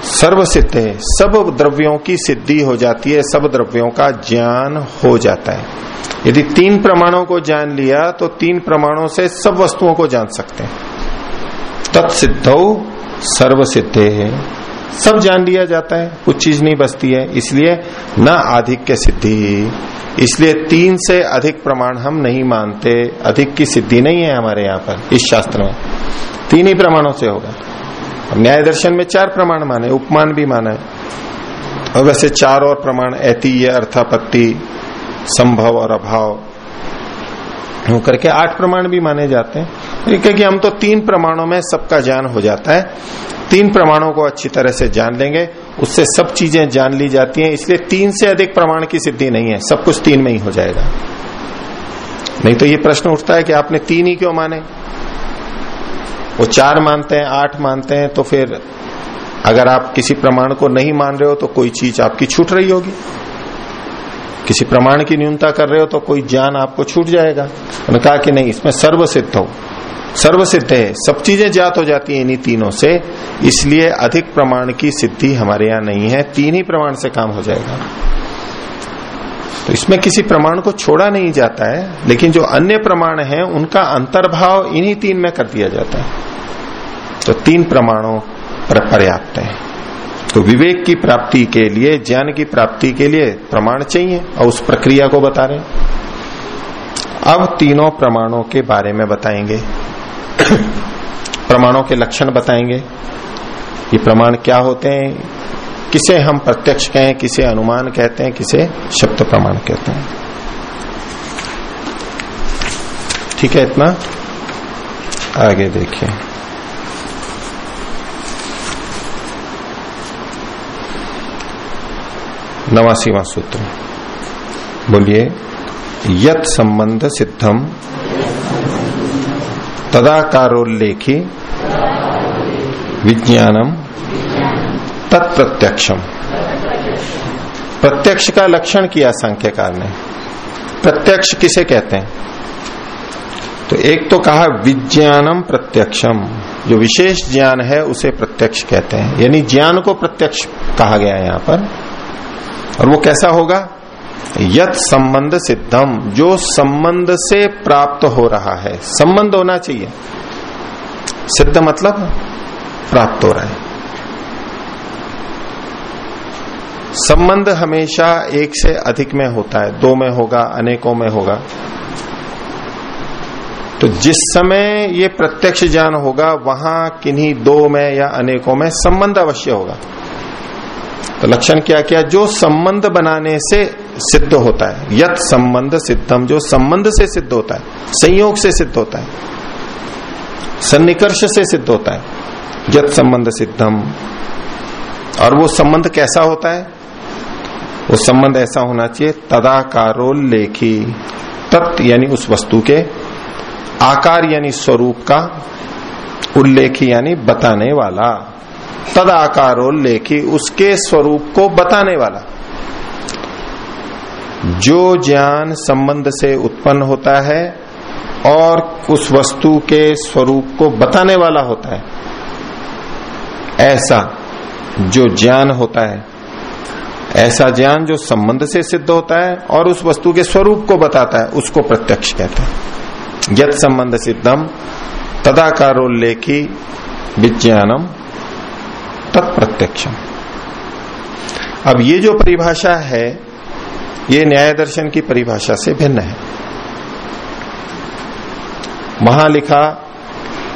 सर्व सिद्ध है सब द्रव्यों की सिद्धि हो जाती है, सब द्रव्यों का ज्ञान हो जाता है। यदि तीन प्रमाणों को जान लिया तो तीन प्रमाणों से सब वस्तुओं को जान सकते हैं। तत्सिद्ध सर्व सिद्ध है। सब जान लिया जाता है, कुछ चीज़ नहीं बचती है, इसलिए न अधिक के सिद्धि। इसलिए तीन से अधिक प्रमाण हम नहीं मानते, अधिक की सिद्धि नहीं है हमारे यहाँ पर, इस शास्त्र में। तीन ही प्रमाणों से होगा। न्याय दर्शन में चार प्रमाण माने, उपमान भी माना है। और वैसे चार और प्रमाण ऐतीय अर्थापत्ति, संभव और अभाव होकर के आठ प्रमाण भी माने जाते हैं। क्योंकि हम तो तीन प्रमाणों में सबका ज्ञान हो जाता है। तीन प्रमाणों को अच्छी तरह से जान लेंगे, उससे सब चीज़ें जान ली जाती हैं, इसलिए तीन से अधिक प्रमाण की सिद्धि नहीं है, सब कुछ तीन में ही हो जाएगा। नहीं तो ये प्रश्न उठता है कि आपने तीन ही क्यों माने? वो चार मानते हैं, आठ मानते हैं तो फिर अगर आप किसी प्रमाण को नहीं मान रहे हो तो कोई चीज़ आपकी छूट रही होगी। किसी प्रमाण की न्यूनता कर रहे हो तो कोई ज्ञान आपको छूट जाएगा। उन्होंने कहा कि नहीं, इसमें सर्व सिद्ध हो। सर्व सिद्ध है, सब चीज़ें ज्ञात हो जाती हैं इन्हीं तीनों से। इसलिए अधिक प्रमाण की सिद्धि हमारे यहाँ नहीं है, तीन ही प्रमाण से काम हो जाएगा। तो इसमें किसी प्रमाण को छोड़ा नहीं जाता है, लेकिन जो अन्य प्रमाण है, उनका अंतर्भाव इन्हीं तीन में कर दिया जाता है। तो तीन प्रमाणों पर पर्याप्त है। तो विवेक की प्राप्ति के लिए, ज्ञान की प्राप्ति के लिए प्रमाण चाहिए, और उस प्रक्रिया को बता रहे अब तीनों प्रमाणों के बारे में बताएँगे। प्रमाणों के लक्षण बताएँगे। ये प्रमाण क्या होते हैं? किसे हम प्रत्यक्ष कहें, किसे अनुमान कहते हैं, किसे शब्द प्रमाण कहते हैं। ठीक है इतना? आगे देखिए। नवासीवा सूत्र। बोलिए, यत संबंध सिद्धम, तदाकारोल्लेखी, विज्ञानम तत्प्रत्यक्षम। प्रत्यक्ष का लक्षण किया संख्यकार ने? प्रत्यक्ष किसे कहते हैं? तो एक तो कहा विज्ञानम प्रत्यक्षम। जो विशेष ज्ञान है, उसे प्रत्यक्ष कहते हैं। यानी ज्ञान को प्रत्यक्ष कहा गया यहाँ पर। और वो कैसा होगा? यत संबंध सिद्धम। जो संबंध से प्राप्त हो रहा है। संबंध होना चाहिए। सिद्ध मतलब प्राप्त हो रहा है। संबंध हमेशा एक से अधिक में होता है। दो में होगा, अनेकों में होगा। तो जिस समय ये प्रत्यक्ष ज्ञान होगा, वहाँ किन्हीं दो में या अनेकों में संबंध अवश्य होगा। तो लक्षण क्या क्या? जो संबंध बनाने से सिद्ध होता है। यत संबंध सिद्धम, जो संबंध से सिद्ध होता है, संयोग से सिद्ध होता है, सन्निकर्ष से सिद्ध होता है। यत संबंध सिद्धम। और वो संबंध कैसा होता है? वो संबंध ऐसा होना चाहिए तदाकारोल्लेखी तत् यानी उस वस्तु के आकार यानी स्वरूप का उल्लेख यानी बताने वाला। तद आकारोल्लेखी उसके स्वरूप को बताने वाला। जो ज्ञान संबंध से उत्पन्न होता है और उस वस्तु के स्वरूप को बताने वाला होता है। ऐसा जो ज्ञान होता है ऐसा ज्ञान जो संबंध से सिद्ध होता है और उस वस्तु के स्वरूप को बताता है, उसको प्रत्यक्ष कहते हैं। यद संबंध सिद्धम, तदाकारोल्लेखी विज्ञानम, तत्प्रत्यक्षम। अब ये जो परिभाषा है, ये न्याय दर्शन की परिभाषा से भिन्न है। वहाँ लिखा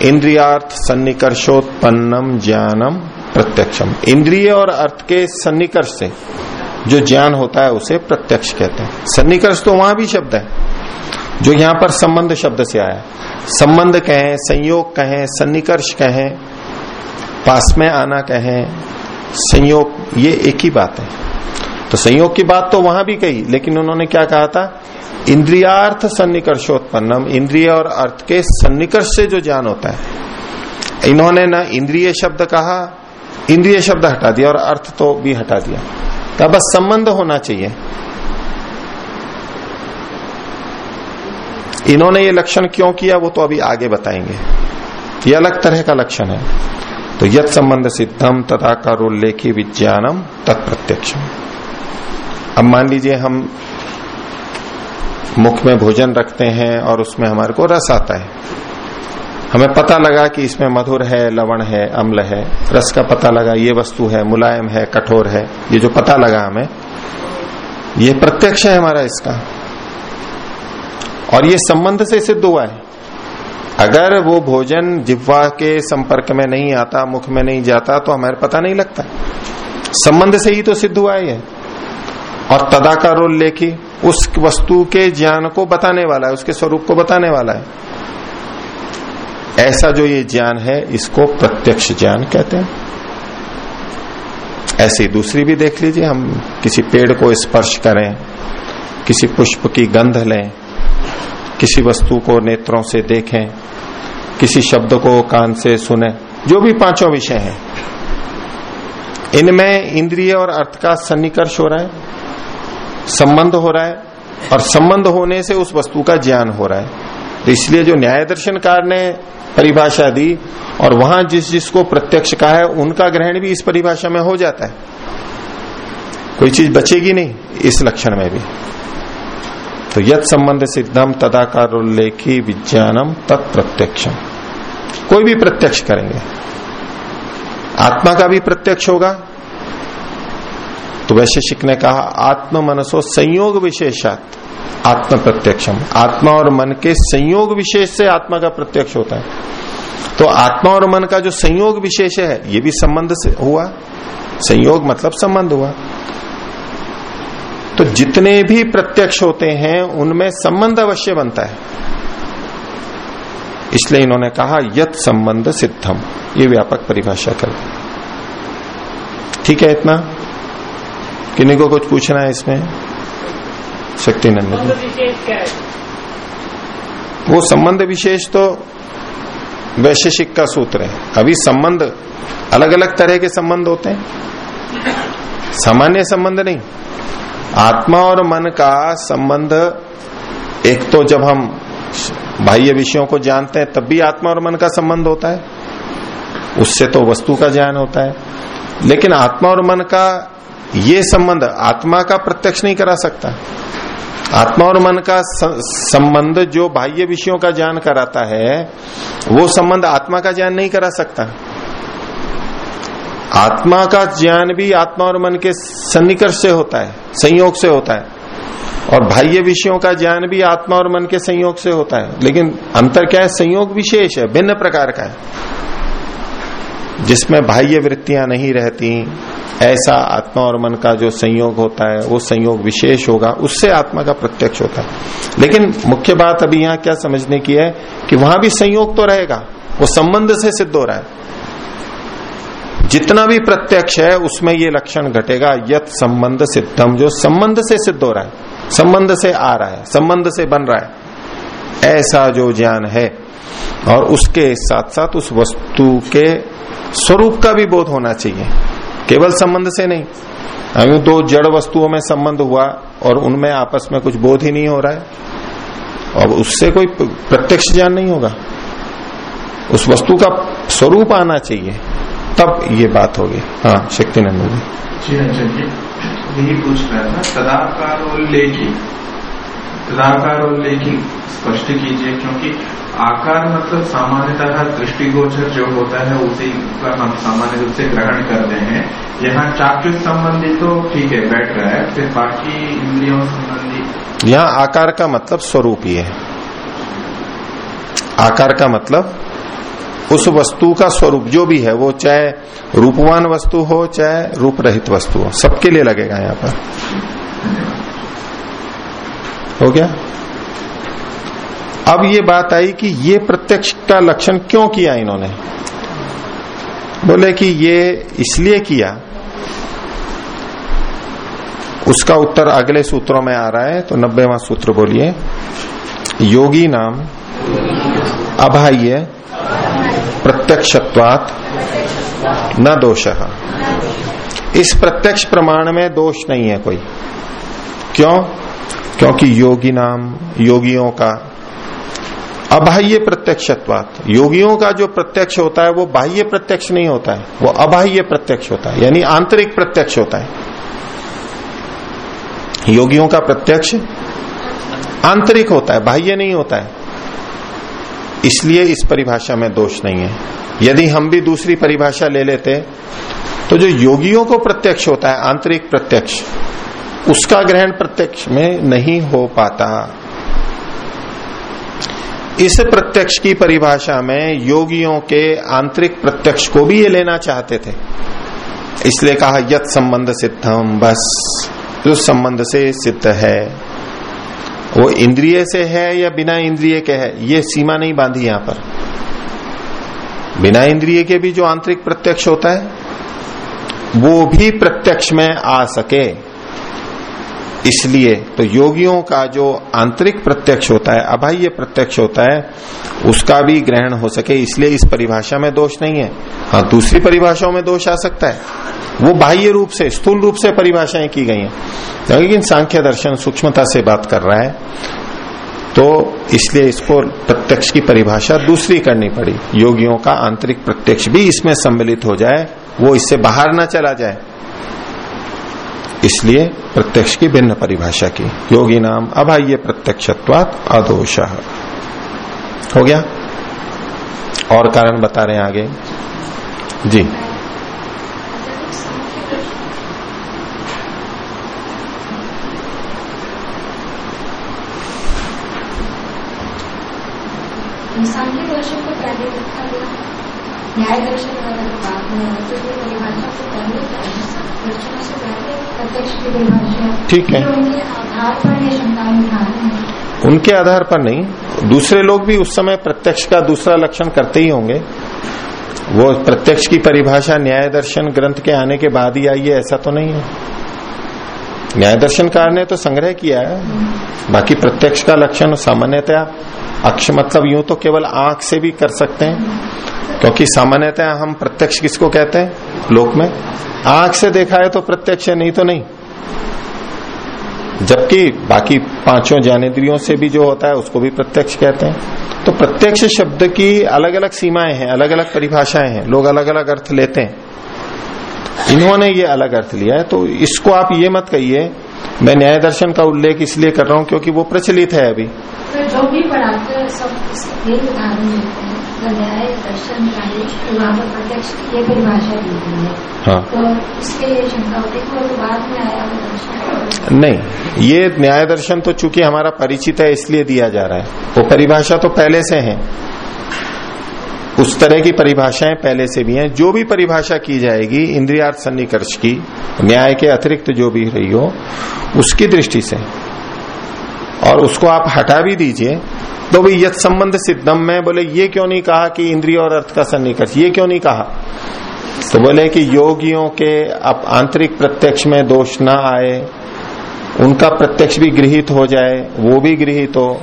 इंद्रियार्थ सन्निकर्षोत्पन्नम ज्ञानम प्रत्यक्षम। इंद्रिय और अर्थ के सन्निकर्ष से जो ज्ञान होता है उसे प्रत्यक्ष कहते हैं। सन्निकर्ष तो वहाँ भी शब्द है, जो यहाँ पर संबंध शब्द से आया। संबंध कहें, संयोग कहें, सन्निकर्ष कहें, पास में आना कहें, संयोग ये एक ही बात है। तो संयोग की बात तो वहाँ भी कही, लेकिन उन्होंने क्या कहा था? इंद्रियार्थ सन्निकर्षोत्पन्नम, इंद्रिय और अर्थ के सन्निकर्ष से जो ज्ञान होता है। इन्होंने ना इंद्रिय शब्द कहा, इंद्रिय शब्द हटा दिया और अर्थ तो भी हटा दिया। तो बस संबंध होना चाहिए। इन्होंने ये लक्षण क्यों किया, वो तो अभी आगे बताएँगे। ये अलग तरह का लक्षण है। तो यद संबंध सिद्धम तथा करोल्लेखी विज्ञानम तत्प्रत्यक्षम। अब मान लीजिए हम मुख में भोजन रखते हैं और उसमें हमारे को रस आता है। हमें पता लगा कि इसमें मधुर है, लवण है, अम्ल है। रस का पता लगा, ये वस्तु है, मुलायम है, कठोर है। ये जो पता लगा हमें, ये प्रत्यक्ष है हमारा इसका। और ये संबंध से सिद्ध हुआ है। अगर वो भोजन जिह्वा के संपर्क में नहीं आता, मुख में नहीं जाता तो हमारे पता नहीं लगता। संबंध से ही तो सिद्ध हुआ है और तदाकार लेखी, उस वस्तु के ज्ञान को बताने वाला है, उसके स्वरूप को बताने वाला है। ऐसा जो ये ज्ञान है, इसको प्रत्यक्ष ज्ञान कहते हैं। ऐसे दूसरी भी देख लीजिए, हम किसी पेड़ को स्पर्श करें, किसी पुष्प की गंध लें, किसी वस्तु को नेत्रों से देखें, किसी शब्द को कान से सुने, जो भी पाँचों विषय हैं। इनमें इंद्रिय और अर्थ का सन्निकर्ष हो रहा है, संबंध हो रहा है, और संबंध होने से उस वस्तु का ज्ञान हो रहा है। तो इसलिए जो न्याय दर्शनकार ने परिभाषा दी और वहाँ जिस जिसको प्रत्यक्ष कहा है, उनका ग्रहण भी इस परिभाषा में हो जाता है। कोई चीज़ बचेगी नहीं इस लक्षण में भी। तो यद संबंध सिद्धम तदाकार उल्लेखी विज्ञानम तत्प्रत्यक्षम कोई भी प्रत्यक्ष करेंगे। आत्मा का भी प्रत्यक्ष होगा। तो वैशेषिक ने कहा आत्म मनसो संयोग विशेषात। आत्म प्रत्यक्षम। आत्मा और मन के संयोग विशेष से आत्मा का प्रत्यक्ष होता है। तो आत्मा और मन का जो संयोग विशेष है, ये भी संबंध से हुआ। संयोग मतलब संबंध हुआ। तो जितने भी प्रत्यक्ष होते हैं, उनमें संबंध अवश्य बनता है। इसलिए इन्होंने कहा, यत संबंध सिद्धम। ये व्यापक परिभाषा कर ठीक है इतना? किन्हीं को कुछ पूछना है इसमें? शक्ति नंदन वो संबंध विशेष तो वैशेषिक का सूत्र है। अभी संबंध अलग अलग तरह के संबंध होते हैं। सामान्य संबंध नहीं। आत्मा और मन का संबंध एक तो जब हम बाह्य विषयों को जानते हैं, तब भी आत्मा और मन का संबंध होता है। उससे तो वस्तु का ज्ञान होता है। लेकिन आत्मा और मन का ये संबंध आत्मा का प्रत्यक्ष नहीं करा सकता। आत्मा और मन का संबंध जो बाह्य विषयों का ज्ञान कराता है, वो संबंध आत्मा का ज्ञान नहीं करा सकता। आत्मा का ज्ञान भी आत्मा और मन के सन्निकर्ष से होता है, संयोग से होता है। और बाह्य विषयों का ज्ञान भी आत्मा और मन के संयोग से होता है। लेकिन अंतर क्या है? संयोग विशेष है, भिन्न प्रकार का है। जिसमें बाह्य वृत्तियाँ नहीं रहती ऐसा आत्मा और मन का जो संयोग होता है, वो संयोग विशेष होगा, उससे आत्मा का प्रत्यक्ष होता है। लेकिन मुख्य बात अभी यहाँ क्या समझने की है कि वहाँ भी संयोग तो रहेगा, वो संबंध से सिद्ध हो रहा है। जितना भी प्रत्यक्ष है, उसमें ये लक्षण घटेगा, यत संबंध सिद्धम, जो संबंध से सिद्ध हो रहा है, संबंध से आ रहा है, संबंध से बन रहा है, ऐसा जो ज्ञान है, और उसके साथ साथ उस वस्तु के स्वरूप का भी बोध होना चाहिए। केवल संबंध से नहीं। अभी दो जड़ वस्तुओं में संबंध हुआ और उनमें आपस में कुछ बोध ही नहीं हो रहा है। और उससे कोई प्रत्यक्ष ज्ञान नहीं होगा। उस वस्तु का स्वरूप आना चाहिए। तब ये बात होगी। हाँ शक्ति नंदन जी अच्छा यही पूछ रहा था सदाकार और तदाकार उल्लेखी तदाकार उल्लेखी स्पष्ट कीजिए क्योंकि आकार मतलब सामान्यतः दृष्टिगोचर जो होता है उसी का हम सामान्य रूप से ग्रहण करते हैं। यहाँ चाक्षुष संबंधी तो ठीक है बैठ रहा है फिर बाकी इंद्रियों संबंधी यहाँ आकार का मतलब स्वरूप ही है। आकार का मतलब उस वस्तु का स्वरूप जो भी है वो चाहे रूपवान वस्तु हो चाहे रूप रहित वस्तु हो सबके लिए लगेगा यहाँ पर। हो गया। अब ये बात आई कि ये प्रत्यक्ष का लक्षण क्यों किया इन्होंने? बोले कि ये इसलिए किया, उसका उत्तर अगले सूत्रों में आ रहा है तो नब्बेवा सूत्र बोलिए। योगी नाम, अबाह्य, प्रत्यक्षत्वात, न दोष। इस प्रत्यक्ष प्रमाण में दोष नहीं है कोई। क्यों? क्योंकि योगी नाम योगियों का अबाह्य प्रत्यक्षत्वात। योगियों का जो प्रत्यक्ष होता है, वो बाह्य प्रत्यक्ष नहीं होता है, वो अबाह्य प्रत्यक्ष होता है, यानी आंतरिक प्रत्यक्ष होता है। योगियों का प्रत्यक्ष आंतरिक होता है, बाह्य नहीं होता है। इसलिए इस परिभाषा में दोष नहीं है। यदि हम भी दूसरी परिभाषा ले लेते तो जो योगियों को प्रत्यक्ष होता है, आंतरिक प्रत्यक्ष उसका ग्रहण प्रत्यक्ष में नहीं हो पाता। इस प्रत्यक्ष की परिभाषा में योगियों के आंतरिक प्रत्यक्ष को भी ये लेना चाहते थे। इसलिए कहा, यत संबंध सिद्धम, बस, जो संबंध से सिद्ध है, वो इंद्रिय से है या बिना इंद्रिय के है, ये सीमा नहीं बांधी यहाँ पर। बिना इंद्रिय के भी जो आंतरिक प्रत्यक्ष होता है, वो भी प्रत्यक्ष में आ सके। इसलिए तो योगियों का जो आंतरिक प्रत्यक्ष होता है, अबाह्य प्रत्यक्ष होता है, उसका भी ग्रहण हो सके, इसलिए इस परिभाषा में दोष नहीं है। हाँ दूसरी परिभाषाओं में दोष आ सकता है। वो बाह्य रूप से, स्थूल रूप से परिभाषाएँ की गई हैं। लेकिन सांख्य दर्शन सूक्ष्मता से बात कर रहा है तो इसलिए इसको प्रत्यक्ष की परिभाषा दूसरी करनी पड़ी। योगियों का आंतरिक प्रत्यक्ष भी इसमें सम्मिलित हो जाए, वो इससे बाहर ना चला जाए। इसलिए प्रत्यक्ष की भिन्न परिभाषा की। योगी नाम अबाह्य प्रत्यक्षत्वात अदोष। हो गया? और कारण बता रहे हैं आगे। जी। दर्शन को पहले लिखा गया। न्याय दर्शन में तो दर्शनों से पहले प्रत्यक्ष की परिभाषा ठीक है। उनके आधार पर नहीं दूसरे लोग भी उस समय प्रत्यक्ष का दूसरा लक्षण करते ही होंगे। वो प्रत्यक्ष की परिभाषा न्याय दर्शन ग्रंथ के आने के बाद ही आई है ऐसा तो नहीं है। न्याय दर्शनकार ने तो संग्रह किया है। बाकी प्रत्यक्ष का लक्षण सामान्यतया अक्ष मतलब यूँ तो केवल आँख से भी कर सकते हैं, क्योंकि सामान्यतया हम प्रत्यक्ष किसको कहते हैं? लोक में। आँख से देखा है तो प्रत्यक्ष नहीं तो नहीं। जबकि बाकी पाँचों ज्ञानेन्द्रियों से भी जो होता है, उसको भी प्रत्यक्ष कहते हैं। तो प्रत्यक्ष शब्द की अलग अलग सीमाएँ हैं अलग अलग परिभाषाएँ हैं। लोग अलग अलग अर्थ लेते हैं। इन्होंने ये अलग अर्थ लिया है तो इसको आप ये मत कहिए मैं न्याय दर्शन का उल्लेख इसलिए कर रहा हूँ क्योंकि वो प्रचलित है अभी। तो जो भी पढ़ाते हैं सब इसके उदाहरण देते हैं तो न्याय दर्शन न्याय तो वहाँ पर प्रत्यक्ष ये परिभाषा दी गई है। हाँ। तो इसके ये शंका होती है तो बाद में आया दर्शन नहीं ये न्याय दर्शन तो चूँकि हमारा परिचित है इसलिए दिया जा रहा है। वो परिभाषा तो पहले से है। उस तरह की परिभाषाएँ पहले से भी हैं। जो भी परिभाषा की जाएगी, इंद्रियार्थ सन्निकर्ष की, न्याय के अतिरिक्त जो भी रही हो, उसकी दृष्टि से। और उसको आप हटा भी दीजिए। तो भाई यथ संबंध सिद्धम में बोले, ये क्यों नहीं कहा कि इंद्रिय और अर्थ का सन्निकर्ष? ये क्यों नहीं कहा? तो बोले कि योगियों के अब आंतरिक प्रत्यक्ष में दोष ना आए, उनका प्रत्यक्ष भी गृहित हो जाए, वो भी गृहित हो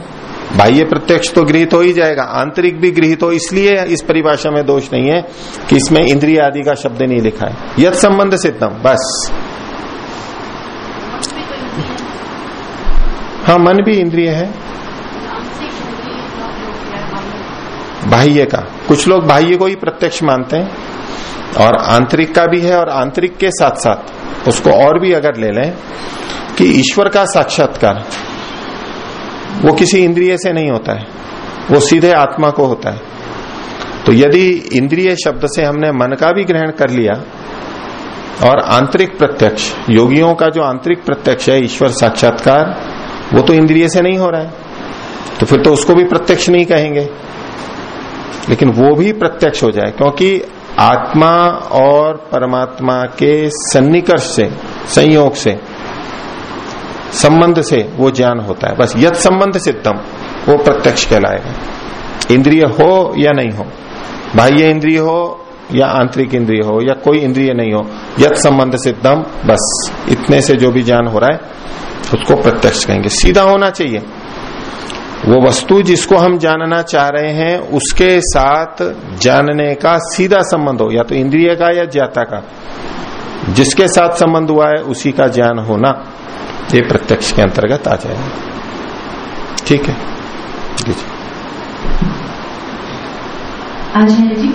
बाह्य प्रत्यक्ष तो गृहित हो ही जाएगा, आंतरिक भी गृहित हो, इसलिए इस परिभाषा में दोष नहीं है कि इसमें इंद्रिय आदि का शब्द नहीं लिखा है। यद संबंध सिद्धम बस। हाँ मन भी इंद्रिय है। बाह्य का। कुछ लोग बाह्य को ही प्रत्यक्ष मानते हैं, और आंतरिक का भी है, और आंतरिक के साथ साथ उसको और भी अगर ले लें कि ईश्वर का साक्षात्कार वो किसी इंद्रिय से नहीं होता है। वो सीधे आत्मा को होता है। तो यदि इंद्रिय शब्द से हमने मन का भी ग्रहण कर लिया और आंतरिक प्रत्यक्ष, योगियों का जो आंतरिक प्रत्यक्ष है, ईश्वर साक्षात्कार, वो तो इंद्रिय से नहीं हो रहा है। तो फिर तो उसको भी प्रत्यक्ष नहीं कहेंगे। लेकिन वो भी प्रत्यक्ष हो जाए, क्योंकि आत्मा और परमात्मा के सन्निकर्ष से, संयोग से संबंध से वो ज्ञान होता है। बस यद संबंध सिद्धम वो प्रत्यक्ष कहलाएगा इंद्रिय हो या नहीं हो? बाह्य इंद्रिय हो या आंतरिक इंद्रिय हो या कोई इंद्रिय नहीं हो, यद संबंध सिद्धम बस इतने से जो भी ज्ञान हो रहा है, उसको प्रत्यक्ष कहेंगे। सीधा होना चाहिए। वो वस्तु जिसको हम जानना चाह रहे हैं, उसके साथ जानने का सीधा संबंध हो, या तो इंद्रिय का या ज्ञाता का। जिसके साथ संबंध हुआ है, उसी का ज्ञान होना। ये प्रत्यक्ष के अंतर्गत आ जाएगा ठीक है। आचार्य जी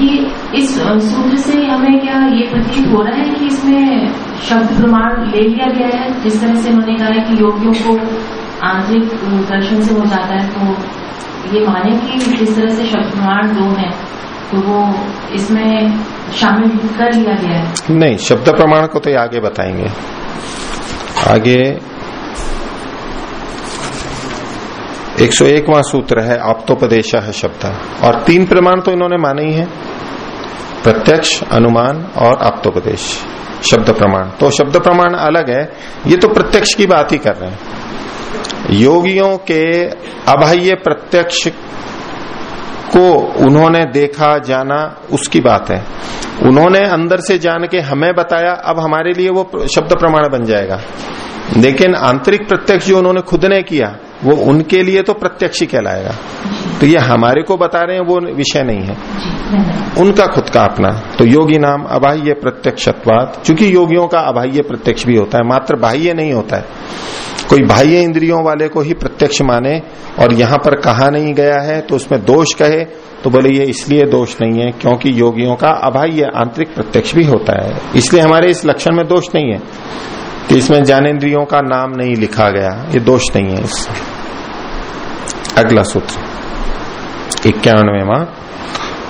ये इस सूत्र से हमें क्या ये प्रतीत हो रहा है कि इसमें शब्द प्रमाण ले लिया गया है? जिस तरह से उन्होंने कहा है कि योगियों को आंतरिक दर्शन से हो जाता है तो ये माने कि जिस तरह से शब्द प्रमाण दो है तो वो इसमें शामिल कर लिया गया है। नहीं शब्द प्रमाण को तो ये आगे बताएँगे। आगे 101वां सूत्र है, आप्तोपदेश है शब्द। और तीन प्रमाण तो इन्होंने माने ही है। प्रत्यक्ष, अनुमान और आप्तोपदेश, शब्द प्रमाण। तो शब्द प्रमाण अलग है। ये तो प्रत्यक्ष की बात ही कर रहे हैं। योगियों के अबाह्य प्रत्यक्ष को उन्होंने देखा, जाना उसकी बात है। उन्होंने अंदर से जान के हमें बताया, अब हमारे लिए वो शब्द प्रमाण बन जाएगा। लेकिन आंतरिक प्रत्यक्ष जो उन्होंने खुद ने किया, वो उनके लिए तो प्रत्यक्ष ही कहलाएगा। तो ये हमारे को बता रहे हैं, वो विषय नहीं है। उनका खुद का अपना। तो योगी नाम अबाह्य प्रत्यक्षत्वाद चूँकि योगियों का अबाह्य प्रत्यक्ष भी होता है, मात्र बाह्य नहीं होता है। कोई बाह्य इंद्रियों वाले को ही प्रत्यक्ष माने और यहाँ पर कहा नहीं गया है तो उसमें दोष कहे तो बोले ये इसलिए दोष नहीं है, क्योंकि योगियों का अबाह्य आंतरिक प्रत्यक्ष भी होता है। इसलिए हमारे इस लक्षण में दोष नहीं है। कि इसमें ज्ञानेन्द्रियों का नाम नहीं लिखा गया। ये दोष नहीं है इस अगला सूत्र। इक्यानवे माँ,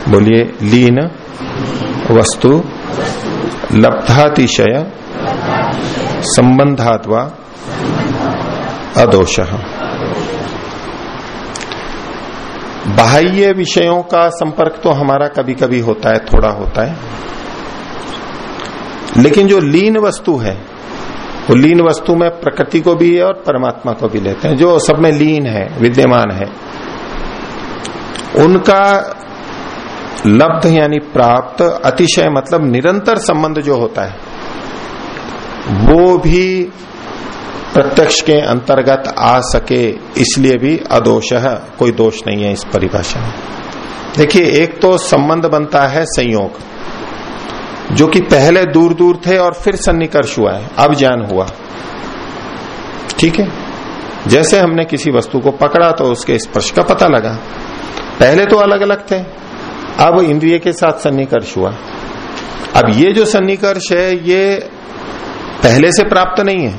बोलिए, लीन वस्तु लब्धातिशय संबंधात्वा अदोष। बाह्य विषयों का संपर्क तो हमारा कभी कभी होता है, थोड़ा होता है। लेकिन जो लीन वस्तु है वो लीन वस्तु में प्रकृति को भी और परमात्मा को भी लेते हैं, जो सब में लीन है, विद्यमान है। उनका लब्ध यानी प्राप्त अतिशय मतलब निरंतर संबंध जो होता है, वो भी प्रत्यक्ष के अंतर्गत आ सके, इसलिए भी अदोष है, कोई दोष नहीं है इस परिभाषा में। देखिए, एक तो संबंध बनता है संयोग। जो कि पहले दूर दूर थे और फिर सन्निकर्ष हुआ है, अब ज्ञान हुआ। ठीक है? जैसे हमने किसी वस्तु को पकड़ा तो उसके स्पर्श का पता लगा। पहले तो अलग अलग थे, अब इंद्रिय के साथ सन्निकर्ष हुआ। अब ये जो सन्निकर्ष है, ये पहले से प्राप्त नहीं है।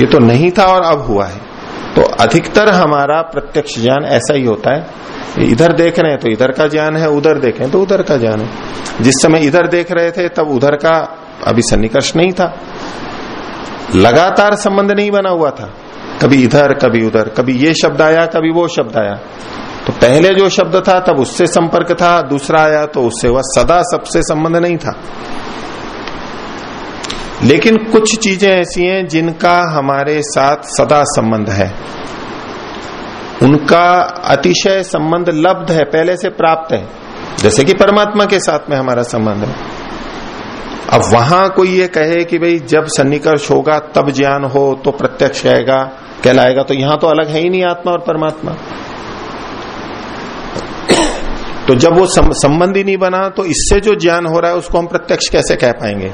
ये तो नहीं था और अब हुआ है। तो अधिकतर हमारा प्रत्यक्ष ज्ञान ऐसा ही होता है। इधर देख रहे हैं तो इधर का ज्ञान है, उधर देखें तो उधर का ज्ञान है। जिस समय इधर देख रहे थे, तब उधर का अभी सन्निकर्ष नहीं था। लगातार संबंध नहीं बना हुआ था। कभी इधर, कभी उधर, कभी ये शब्द आया, कभी वो शब्द आया। तो पहले जो शब्द था, तब उससे संपर्क था, दूसरा आया तो उससे वह सदा सबसे संबंध नहीं था। लेकिन कुछ चीज़ें ऐसी हैं जिनका हमारे साथ सदा संबंध है। उनका अतिशय संबंध लब्ध है, पहले से प्राप्त है। जैसे कि परमात्मा के साथ में हमारा संबंध है। अब वहाँ कोई ये कहे कि भाई जब सन्निकर्ष होगा, तब ज्ञान हो तो प्रत्यक्ष कहेगा कहलाएगा तो यहाँ तो अलग है ही नहीं आत्मा और परमात्मा। तो जब वो संबंध ही नहीं बना तो इससे जो ज्ञान हो रहा है, उसको हम प्रत्यक्ष कैसे कह पाएँगे?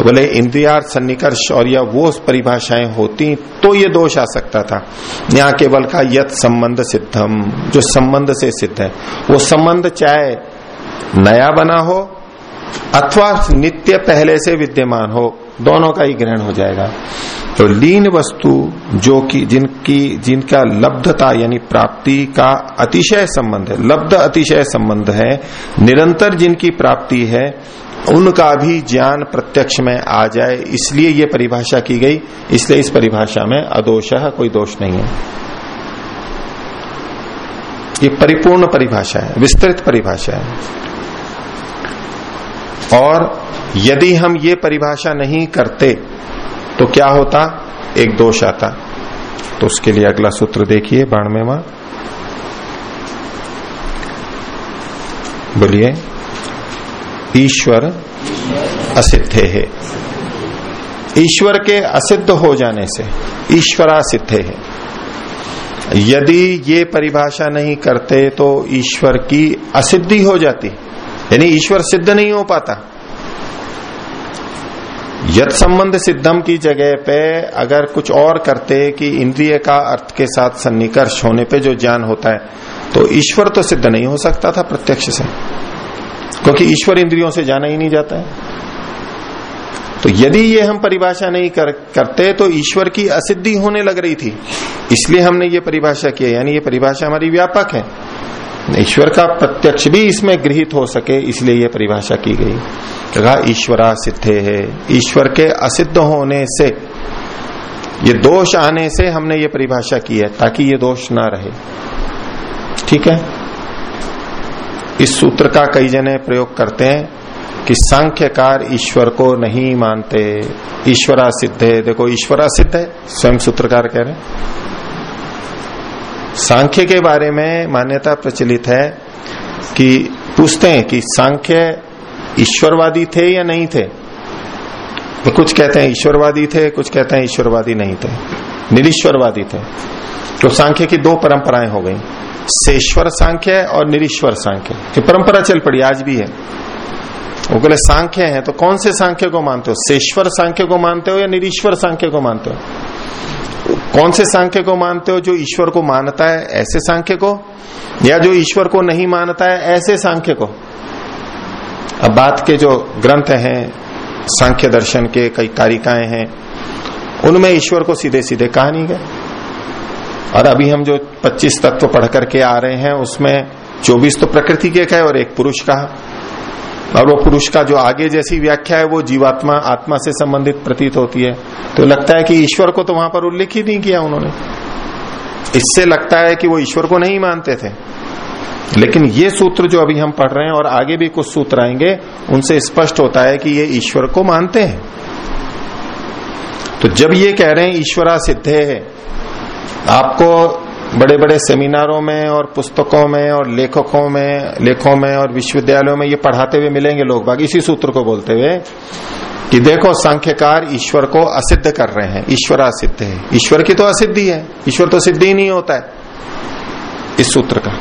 तो बोले, इंद्रियार्थ, सन्निकर्ष और या वो परिभाषाएँ होती तो ये दोष आ सकता था। यहाँ केवल का यथ संबंध सिद्धम। जो संबंध से सिद्ध है, वो संबंध चाहे नया बना हो, अथवा नित्य पहले से विद्यमान हो, दोनों का ही ग्रहण हो जाएगा। तो लीन वस्तु, जो कि, जिनकी, जिनका लब्धता, यानी प्राप्ति का अतिशय संबंध है, लब्ध अतिशय संबंध है, निरंतर जिनकी प्राप्ति है उनका भी ज्ञान प्रत्यक्ष में आ जाए, इसलिए ये परिभाषा की गई। इसलिए इस परिभाषा में अदोष है कोई दोष नहीं है। ये परिपूर्ण परिभाषा है, विस्तृत परिभाषा है। और यदि हम ये परिभाषा नहीं करते तो क्या होता? एक दोष आता। तो उसके लिए अगला सूत्र देखिए बाणवे माँ बोलिए। ईश्वर असिद्धे है। ईश्वर के असिद्ध हो जाने से ईश्वरा सिद्धे है। यदि ये परिभाषा नहीं करते तो ईश्वर की असिद्धि हो जाती। यानी ईश्वर सिद्ध नहीं हो पाता। यद संबंध सिद्धम की जगह पे अगर कुछ और करते कि इंद्रिय का अर्थ के साथ सन्निकर्ष होने पे जो ज्ञान होता है तो ईश्वर तो सिद्ध नहीं हो सकता था प्रत्यक्ष से। क्योंकि ईश्वर इंद्रियों से जाना ही नहीं जाता है। तो यदि ये हम परिभाषा नहीं कर, करते तो ईश्वर की असिद्धि होने लग रही थी। इसलिए हमने ये परिभाषा किया यानी ये परिभाषा हमारी व्यापक है। ईश्वर का प्रत्यक्ष भी इसमें गृहित हो सके इसलिए ये परिभाषा की गई। कहा ईश्वरा सिद्धे है। ईश्वर के असिद्ध होने से ये दोष आने से हमने ये परिभाषा की है ताकि ये दोष ना रहे। ठीक है? इस सूत्र का कई जने प्रयोग करते हैं कि सांख्यकार ईश्वर को नहीं मानते। ईश्वरा सिद्ध है। देखो, ईश्वरा सिद्ध है, स्वयं सूत्रकार कह रहे सांख्य के बारे में मान्यता प्रचलित है कि पूछते हैं कि सांख्य ईश्वरवादी थे या नहीं थे? कुछ कहते हैं ईश्वरवादी थे, कुछ कहते हैं ईश्वरवादी नहीं थे। निरीश्वरवादी थे। तो सांख्य की दो परंपराएँ हो गई। सेश्वर सांख्य और निरीश्वर सांख्य। ये परंपरा चल पड़ी, आज भी है। वो बोले, सांख्य है तो कौन से सांख्य को मानते हो? शेश्वर सांख्य को मानते हो या निरीश्वर सांख्य को मानते हो? कौन से सांख्य को मानते हो जो ईश्वर को मानता है? ऐसे सांख्य को, या जो ईश्वर को नहीं मानता है, ऐसे सांख्य को? अब बात के जो ग्रंथ हैं, सांख्य दर्शन के कई कारिकाएँ हैं उनमें ईश्वर को सीधे सीधे कहा नहीं गया और अभी हम जो 25 तत्व पढ़ करके आ रहे हैं, उसमें 24 तो प्रकृति के कहे और एक पुरुष कहा। और वो पुरुष का जो आगे जैसी व्याख्या है, वो जीवात्मा, आत्मा से संबंधित प्रतीत होती है। तो लगता है कि ईश्वर को तो वहाँ पर उल्लेख ही नहीं किया उन्होंने। इससे लगता है कि वो ईश्वर को नहीं मानते थे। लेकिन ये सूत्र जो अभी हम पढ़ रहे हैं, और आगे भी कुछ सूत्र आएँगे, उनसे स्पष्ट होता है कि ये ईश्वर को मानते हैं। तो जब ये कह रहे हैं ईश्वरा सिद्ध है, आपको बड़े बड़े सेमिनारों में और पुस्तकों में और लेखकों में, लेखों में और विश्वविद्यालयों में ये पढ़ाते हुए मिलेंगे लोग बाग। इसी सूत्र को बोलते हुए कि देखो, सांख्यकार ईश्वर को असिद्ध कर रहे हैं। ईश्वर असिद्ध है। ईश्वर की तो असिद्धि है। ईश्वर तो सिद्धि ही नहीं होता है। इस सूत्र का।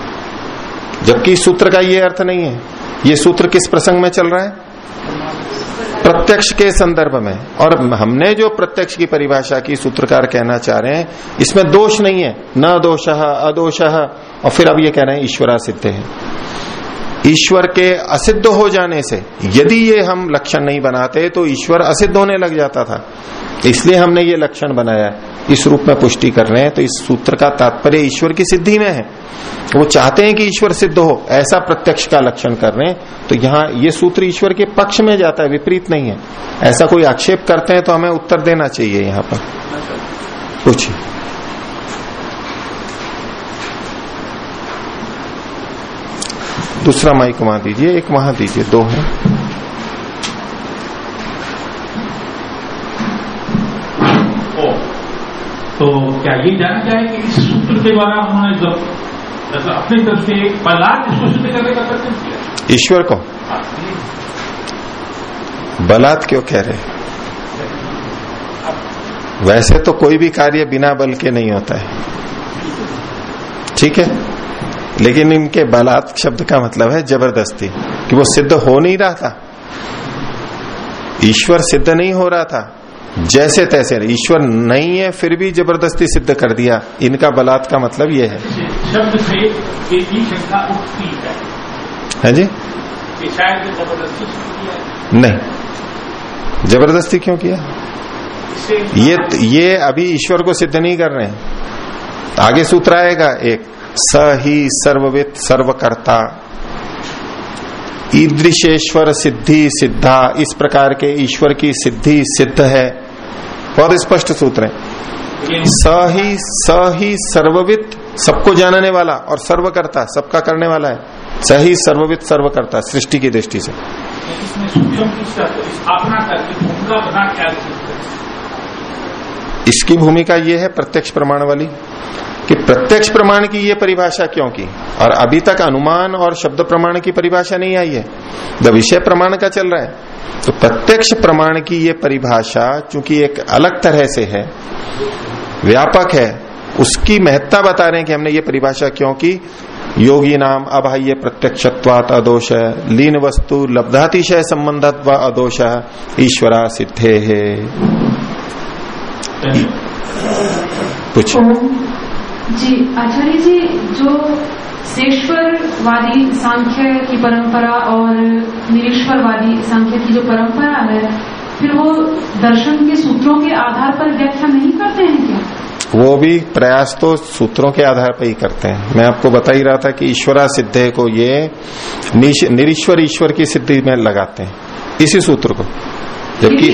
जबकि इस सूत्र का ये अर्थ नहीं है। ये सूत्र किस प्रसंग में चल रहा है? प्रत्यक्ष के संदर्भ में। और हमने जो प्रत्यक्ष की परिभाषा की, सूत्रकार कहना चाह रहे हैं, इसमें दोष नहीं है। न दोष, अदोष। और फिर अब ये कह रहे हैं, ईश्वरा सिद्ध है। ईश्वर के असिद्ध हो जाने से, यदि ये हम लक्षण नहीं बनाते तो ईश्वर असिद्ध होने लग जाता था। इसलिए हमने ये लक्षण बनाया। इस रूप में पुष्टि कर रहे हैं तो इस सूत्र का तात्पर्य ईश्वर की सिद्धि में है। वो चाहते हैं कि ईश्वर सिद्ध हो, ऐसा प्रत्यक्ष का लक्षण कर रहे हैं तो यहाँ ये सूत्र ईश्वर के पक्ष में जाता है, विपरीत नहीं है। ऐसा कोई आक्षेप करते हैं तो हमें उत्तर देना चाहिए यहाँ पर। पूछिए। दूसरा माइक वहाँ दीजिए, एक वहाँ दीजिए, दो है। तो क्या ये जानना चाहे कि इस सूत्र के द्वारा उन्होंने जब अपनी तरफ़ से बलात् इसको सिद्ध करने का प्रयत्न किया? ईश्वर को? बलात् क्यों कह रहे वैसे तो कोई भी कार्य बिना बल के नहीं होता है। ठीक है? लेकिन इनके बलात् शब्द का मतलब है ज़बरदस्ती, कि वो सिद्ध हो नहीं रहा था। ईश्वर सिद्ध नहीं हो रहा था। जैसे तैसे ईश्वर नहीं है फिर भी ज़बरदस्ती सिद्ध कर दिया। इनका बलात् का मतलब ये है। शब्द से एक ही शंका उठती है। है जी? शायद ज़बरदस्ती है? नहीं। ज़बरदस्ती क्यों किया? ये ये अभी ईश्वर को सिद्ध नहीं कर रहे हैं। आगे सूत्र आएगा एक। स ही सर्ववित सर्वकर्ता। ईदृशेश्वर सिद्धि सिद्धा, इस प्रकार के ईश्वर की सिद्धि सिद्ध है। बहुत स्पष्ट सूत्र है। स ही स ही सर्ववित सबको जानने वाला और सर्वकर्ता सबका करने वाला है। स ही सर्ववित, सर्वकर्ता, सृष्टि की दृष्टि से। इसकी भूमिका ये है प्रत्यक्ष प्रमाण वाली। कि प्रत्यक्ष प्रमाण की ये परिभाषा क्यों की? और अभी तक अनुमान और शब्द प्रमाण की परिभाषा नहीं आई है। जब विषय प्रमाण का चल रहा है तो प्रत्यक्ष प्रमाण की ये परिभाषा चूँकि एक अलग तरह से है व्यापक है उसकी महत्ता बता रहे हैं कि हमने ये परिभाषा क्यों की? योगी नाम अबाह्य प्रत्यक्षत्वात अदोष लीन वस्तु लब्धातिशय संबंधत व अदोष ईश्वरा सिद्धे है। ओम। जी आचार्य जी जो शेश्वरवादी सांख्य की परंपरा और निरीश्वरवादी सांख्य की जो परंपरा है फिर वो दर्शन के सूत्रों के आधार पर व्याख्या नहीं करते हैं क्या? वो भी प्रयास तो सूत्रों के आधार पर ही करते हैं। मैं आपको बता ही रहा था कि ईश्वरा सिद्धे को ये निरीश्वर ईश्वर की सिद्धि में लगाते हैं इसी सूत्र को। जबकि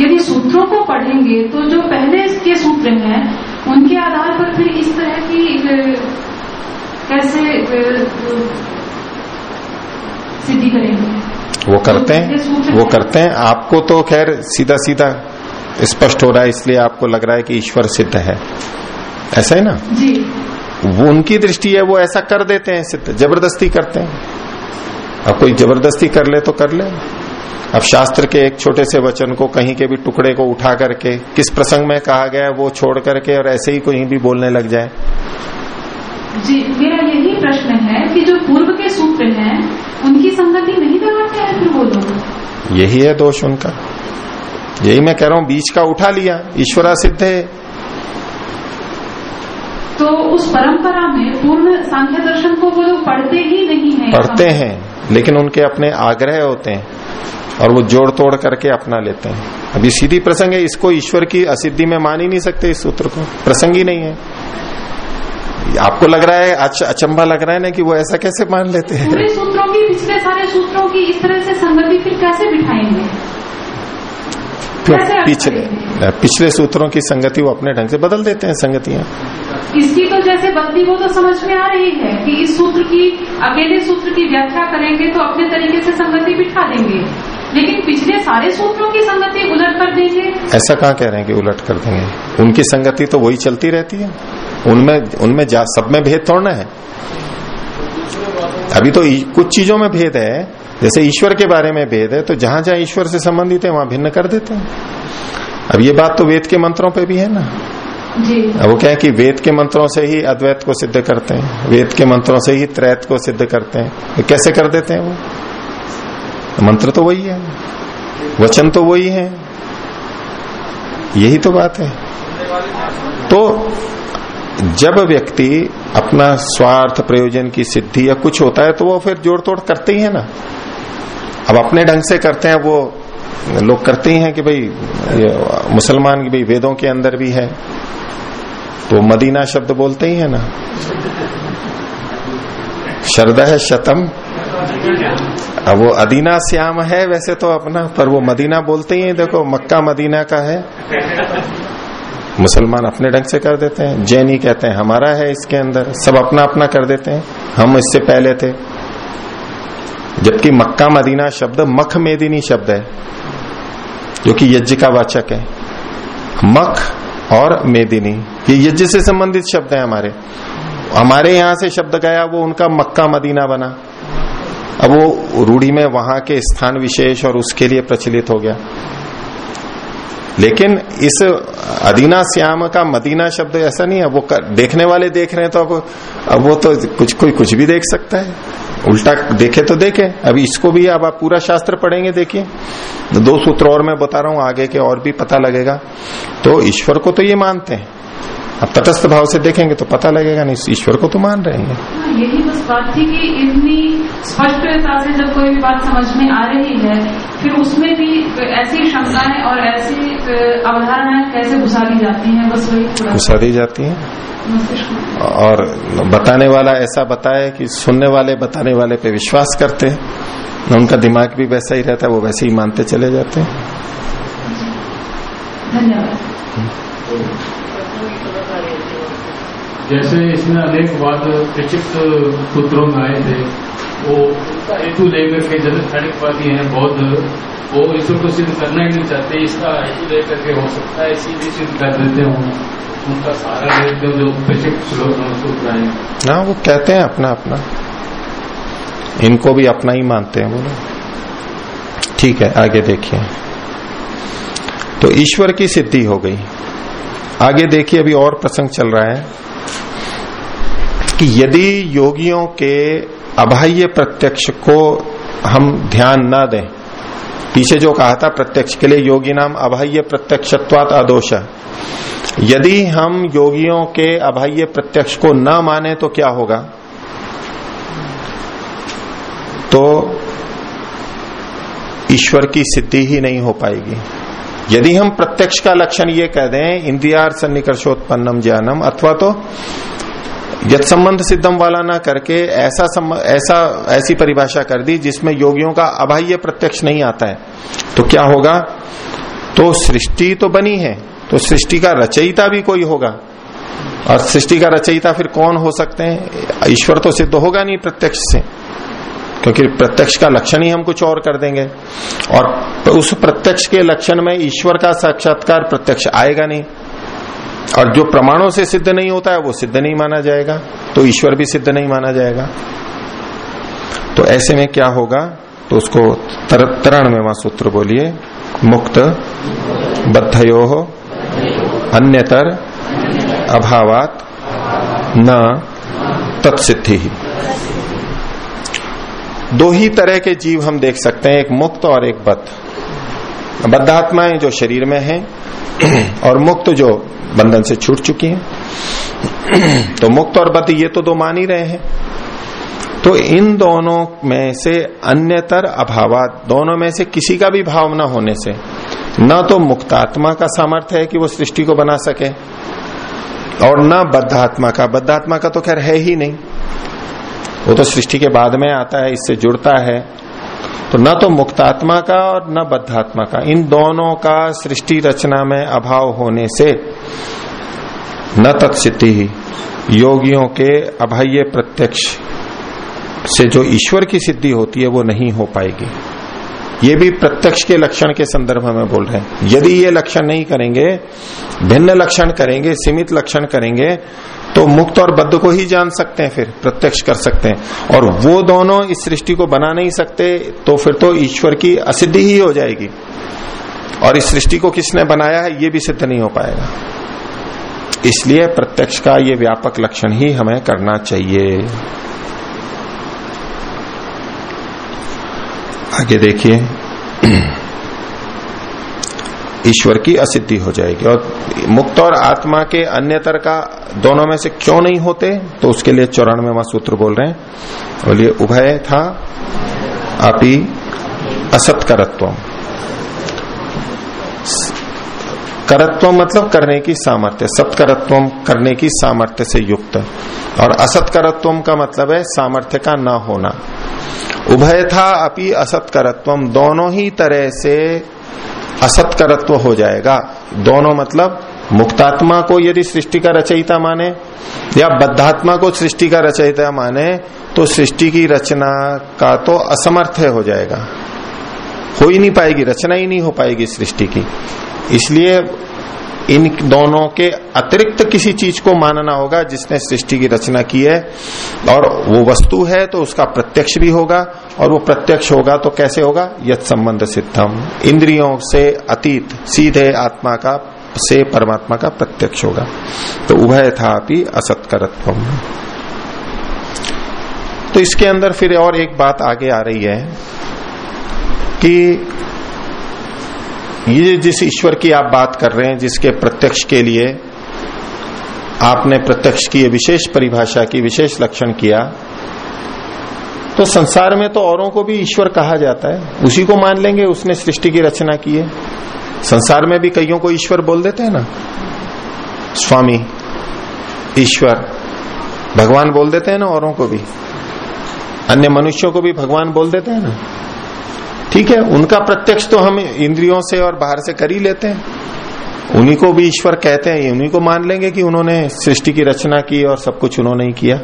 यदि सूत्रों को पढ़ेंगे तो जो पहले के सूत्र हैं उनके आधार पर फिर इस तरह की कैसे सिद्धि करेंगे? वो करते हैं वो करते हैं। आपको तो खैर सीधा सीधा स्पष्ट हो रहा है इसलिए आपको लग रहा है कि ईश्वर सिद्ध है। ऐसा है ना? जी। वो उनकी दृष्टि है वो ऐसा कर देते हैं सिद्ध ज़बरदस्ती करते हैं। अब कोई ज़बरदस्ती कर ले तो कर ले। अब शास्त्र के एक छोटे से वचन को कहीं के भी टुकड़े को उठा करके किस प्रसंग में कहा गया है वो छोड़ करके और ऐसे ही कहीं भी बोलने लग जाए। जी मेरा यही प्रश्न है कि जो पूर्व के सूत्र हैं उनकी संगति नहीं लगाते हैं फिर वो लोग? यही है दोष उनका। यही मैं कह रहा हूँ बीच का उठा लिया ईश्वरा सिद्ध है। तो उस परंपरा में पूर्ण सांख्य दर्शन को वो लोग पढ़ते ही नहीं है? पढ़ते हैं लेकिन उनके अपने आग्रह होते हैं। और वो जोड़ तोड़ करके अपना लेते हैं। अभी सीधी प्रसंग है इसको ईश्वर की असिद्धि में मान ही नहीं सकते इस सूत्र को। प्रसंग ही नहीं है। आपको लग रहा है अच, अचंभा लग रहा है ना कि वो ऐसा कैसे मान लेते हैं? पूरे सूत्रों की पिछले सारे सूत्रों की इस तरह से संगति फिर कैसे बिठाएँगे? क्यों पिछले पिछले सूत्रों की संगति वो अपने ढंग से बदल देते हैं संगतियाँ। इसकी तो जैसे बदली वो तो समझ में आ रही है कि इस सूत्र की अकेले सूत्र की व्याख्या करेंगे तो अपने तरीके से संगति बिठा देंगे। लेकिन पिछले सारे सूत्रों की संगति उलट कर दीजिए ऐसा कहाँ कह रहे हैं कि उलट कर देंगे? उनकी संगति तो वही चलती रहती है। उनमें उनमें जा सब में भेद तोड़ना है। अभी तो कुछ चीज़ों में भेद है। जैसे ईश्वर के बारे में भेद है तो जहाँ जहाँ ईश्वर से संबंधित है वहाँ भिन्न कर देते हैं। अब ये बात तो वेद के मंत्रों पे भी है ना। जी। अब वो क्या है कि वेद के मंत्रों से ही अद्वैत को सिद्ध करते हैं। वेद के मंत्रों से ही त्रैत को सिद्ध करते हैं। ये कैसे कर देते हैं वो? मंत्र तो वही है, वचन तो वही है, यही तो बात है। तो जब व्यक्ति अपना स्वार्थ प्रयोजन की सिद्धि या कुछ होता है तो वो फिर जोड़ तोड़ करते ही है ना। अब अपने ढंग से करते हैं वो लोग करते ही हैं कि भाई मुसलमान की भाई वेदों के अंदर भी है तो मदीना शब्द बोलते ही है ना। शरद है शतम अब वो अदीना श्याम है, वैसे तो अपना, पर वो मदीना बोलते ही देखो, मक्का मदीना का है। मुसलमान अपने ढंग से कर देते हैं। जैनी कहते हैं, हमारा है इसके अंदर। सब अपना अपना कर देते हैं। हम इससे पहले थे। जबकि मक्का मदीना शब्द मख मेदिनी शब्द है, जो कि यज्ञ का वाचक है। मख और मेदिनी, ये यज्ञ से संबंधित शब्द है हमारे। हमारे यहाँ से शब्द गया, वो उनका मक्का मदीना बना। अब वो रूढ़ी में वहाँ के स्थान विशेष और उसके लिए प्रचलित हो गया। लेकिन इस अदीना श्याम का मदीना शब्द ऐसा नहीं है वो कर, देखने वाले देख रहे हैं तो अब अब वो तो कुछ कोई कुछ भी देख सकता है। उल्टा देखे तो देखे। अभी इसको भी अब आप पूरा शास्त्र पढ़ेंगे देखिए। दो सूत्र और मैं बता रहा हूँ आगे के और भी पता लगेगा। तो ईश्वर को तो ये मानते हैं। अब तटस्थ भाव से देखेंगे तो पता लगेगा नहीं ईश्वर को तो मान रहे हैं। हाँ, यही बस बात थी कि इतनी स्पष्टता से जब कोई भी बात समझ में आ रही है फिर उसमें भी ऐसी शंकाएँ और ऐसी अवधारणाएँ कैसे घुसा दी जाती हैं? बस वही घुसा दी जाती है। और बताने वाला ऐसा बताए कि सुनने वाले बताने वाले पे विश्वास करते हैं। उनका दिमाग भी वैसा ही रहता है वो वैसे ही मानते चले जाते हैं। धन्यवाद। जैसे इसमें अनेक बात प्रचित सूत्रों में आए थे। वो उसका हेतु लेकर के जैसे खड़िकवादी हैं, बौद्ध, वो ईश्वर को सिद्ध करना ही नहीं चाहते। इसका हेतु लेकर के हो सकता है इसी भी सिद्ध कर देते हो उनका सारा लेते जो प्रचित श्लोक सूत्र आए हाँ वो कहते हैं अपना अपना। इनको भी अपना ही मानते हैं बोलो ठीक है, आगे देखिए। तो ईश्वर की सिद्धि हो गई। आगे देखिए, अभी और प्रसंग चल रहा है। कि यदि योगियों के अबाह्य प्रत्यक्ष को हम ध्यान न दें, पीछे जो कहा था प्रत्यक्ष के लिए योगी नाम अबाह्य प्रत्यक्षत्वात अदोष यदि हम योगियों के अबाह्य प्रत्यक्ष को न माने तो क्या होगा? तो ईश्वर की सिद्धि ही नहीं हो पाएगी। यदि हम प्रत्यक्ष का लक्षण ये कह दें इंद्रियार सन्निकर्षोत्पन्नम ज्ञानम, अथवा तो यद संबंध सिद्धम वाला ना करके ऐसा संब- ऐसा, ऐसी परिभाषा कर दी जिसमें योगियों का अबाह्य प्रत्यक्ष नहीं आता है। तो क्या होगा? तो सृष्टि तो बनी है तो सृष्टि का रचयिता भी कोई होगा। और सृष्टि का रचयिता फिर कौन हो सकते हैं? ईश्वर तो सिद्ध होगा नहीं प्रत्यक्ष से। क्योंकि प्रत्यक्ष का लक्षण ही हम कुछ और कर देंगे। और उस प्रत्यक्ष के लक्षण में ईश्वर का साक्षात्कार प्रत्यक्ष आएगा नहीं। और जो प्रमाणों से सिद्ध नहीं होता है वो सिद्ध नहीं माना जाएगा। तो ईश्वर भी सिद्ध नहीं माना जाएगा। तो ऐसे में क्या होगा? तो उसको तर, तरण में वहाँ सूत्र बोलिए। मुक्त बद्धयो अन्यतर अभावात न तत्सिद्धि। ही दो ही तरह के जीव हम देख सकते हैं, एक मुक्त और एक बद्ध। बद्धात्माएँ जो शरीर में हैं और मुक्त जो बंधन से छूट चुकी हैं। तो मुक्त और बद्ध ये तो दो मान ही रहे हैं। तो इन दोनों में से अन्यतर अभावात, दोनों में से किसी का भी भाव न होने से, न तो मुक्तात्मा का सामर्थ्य है कि वो सृष्टि को बना सके, और न बद्धात्मा का। बद्धात्मा का तो खैर है ही नहीं। वो तो सृष्टि के बाद में आता है, इससे जुड़ता है। तो न तो मुक्तात्मा का और न बद्धात्मा का, इन दोनों का सृष्टि रचना में अभाव होने से न तत्सिद्धि ही, योगियों के अभय प्रत्यक्ष से जो ईश्वर की सिद्धि होती है, वो नहीं हो पाएगी। ये भी प्रत्यक्ष के लक्षण के संदर्भ में बोल रहे हैं। यदि ये लक्षण नहीं करेंगे, भिन्न लक्षण करेंगे, सीमित लक्षण करेंगे तो मुक्त और बद्ध को ही जान सकते हैं फिर, प्रत्यक्ष कर सकते हैं। और वो दोनों इस सृष्टि को बना नहीं सकते तो फिर तो ईश्वर की असिद्धि ही हो जाएगी। और इस सृष्टि को किसने बनाया है, ये भी सिद्ध नहीं हो पाएगा। इसलिए प्रत्यक्ष का ये व्यापक लक्षण ही हमें करना चाहिए। आगे देखिए। ईश्वर की असिद्धि हो जाएगी और मुक्त और आत्मा के अन्यतर का दोनों में से क्यों नहीं होते तो उसके लिए चौरानवे सूत्र बोल रहे हैं। बोलिए उभय था अपि असत करत्व मतलब करने की सामर्थ्य, सत्करत्व करने की सामर्थ्य से युक्त। और असत्करत्व का मतलब है सामर्थ्य का न होना। उभय था अपि असत्करत्व दोनों ही तरह से असत्करत्व हो जाएगा। दोनों मतलब मुक्तात्मा को यदि सृष्टि का रचयिता माने, या बद्धात्मा को सृष्टि का रचयिता माने तो सृष्टि की रचना का तो असमर्थ हो जाएगा। हो ही नहीं पाएगी, रचना ही नहीं हो पाएगी सृष्टि की। इसलिए इन दोनों के अतिरिक्त किसी चीज़ को मानना होगा जिसने सृष्टि की रचना की है। और वो वस्तु है तो उसका प्रत्यक्ष भी होगा, और वो प्रत्यक्ष होगा तो कैसे होगा? यथ संबंध सिद्धम। इंद्रियों से अतीत, सीधे आत्मा का से परमात्मा का प्रत्यक्ष होगा। तो उभय था भी असत्करत्व तो इसके अंदर फिर और एक बात आगे आ रही है। कि ये जिस ईश्वर की आप बात कर रहे हैं, जिसके प्रत्यक्ष के लिए आपने प्रत्यक्ष की विशेष परिभाषा की, विशेष लक्षण किया तो संसार में तो औरों को भी ईश्वर कहा जाता है। उसी को मान लेंगे, उसने सृष्टि की रचना की है। संसार में भी कईयों को ईश्वर बोल देते हैं ना? स्वामी, ईश्वर, भगवान बोल देते हैं ना औरों को भी? अन्य मनुष्यों को भी भगवान बोल देते हैं ना? ठीक है, उनका प्रत्यक्ष तो हम इंद्रियों से और बाहर से कर ही लेते हैं। उन्हीं को भी ईश्वर कहते हैं उन्हीं को मान लेंगे कि उन्होंने सृष्टि की रचना की और सब कुछ उन्होंने ही किया।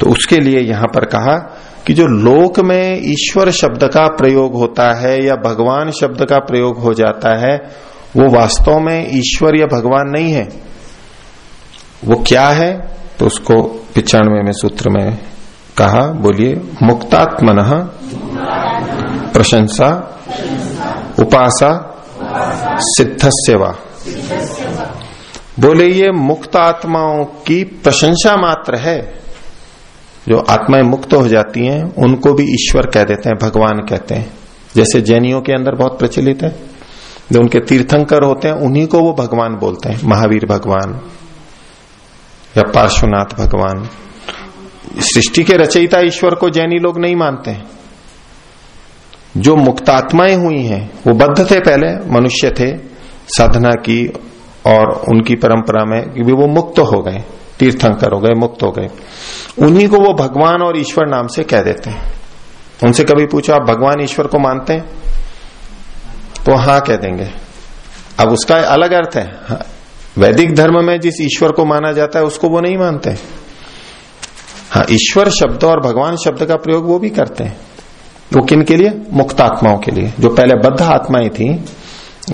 तो उसके लिए यहाँ पर कहा कि जो लोक में ईश्वर शब्द का प्रयोग होता है या भगवान शब्द का प्रयोग हो जाता है, वो वास्तव में ईश्वर या भगवान नहीं है। वो क्या है? तो उसको पिचानवे में सूत्र में कहा, बोलिए, मुक्तात्मन प्रशंसा, उपासा सिद्ध सेवा बोले, ये मुक्त आत्माओं की प्रशंसा मात्र है। जो आत्माएँ मुक्त हो जाती हैं, उनको भी ईश्वर कह देते हैं, भगवान कहते हैं। जैसे जैनियों के अंदर बहुत प्रचलित है। जो उनके तीर्थंकर होते हैं, उन्हीं को वो भगवान बोलते हैं। महावीर भगवान, या पार्श्वनाथ भगवान। सृष्टि के रचयिता ईश्वर को जैनी लोग नहीं मानते हैं। जो मुक्तात्माएँ हुई हैं वो बद्ध थे पहले मनुष्य थे साधना की और उनकी परंपरा में कि वो मुक्त हो गए तीर्थंकर हो गए मुक्त हो गए। उन्हीं को वो भगवान और ईश्वर नाम से कह देते हैं। उनसे कभी पूछो आप भगवान ईश्वर को मानते हैं? तो हाँ कह देंगे। अब उसका अलग अर्थ है। हाँ, वैदिक धर्म में जिस ईश्वर को माना जाता है उसको वो नहीं मानते। हाँ ईश्वर शब्द और भगवान शब्द का प्रयोग वो भी करते हैं। वो किन के लिए? मुक्त आत्माओं के लिए। जो पहले बद्ध आत्माएँ थी,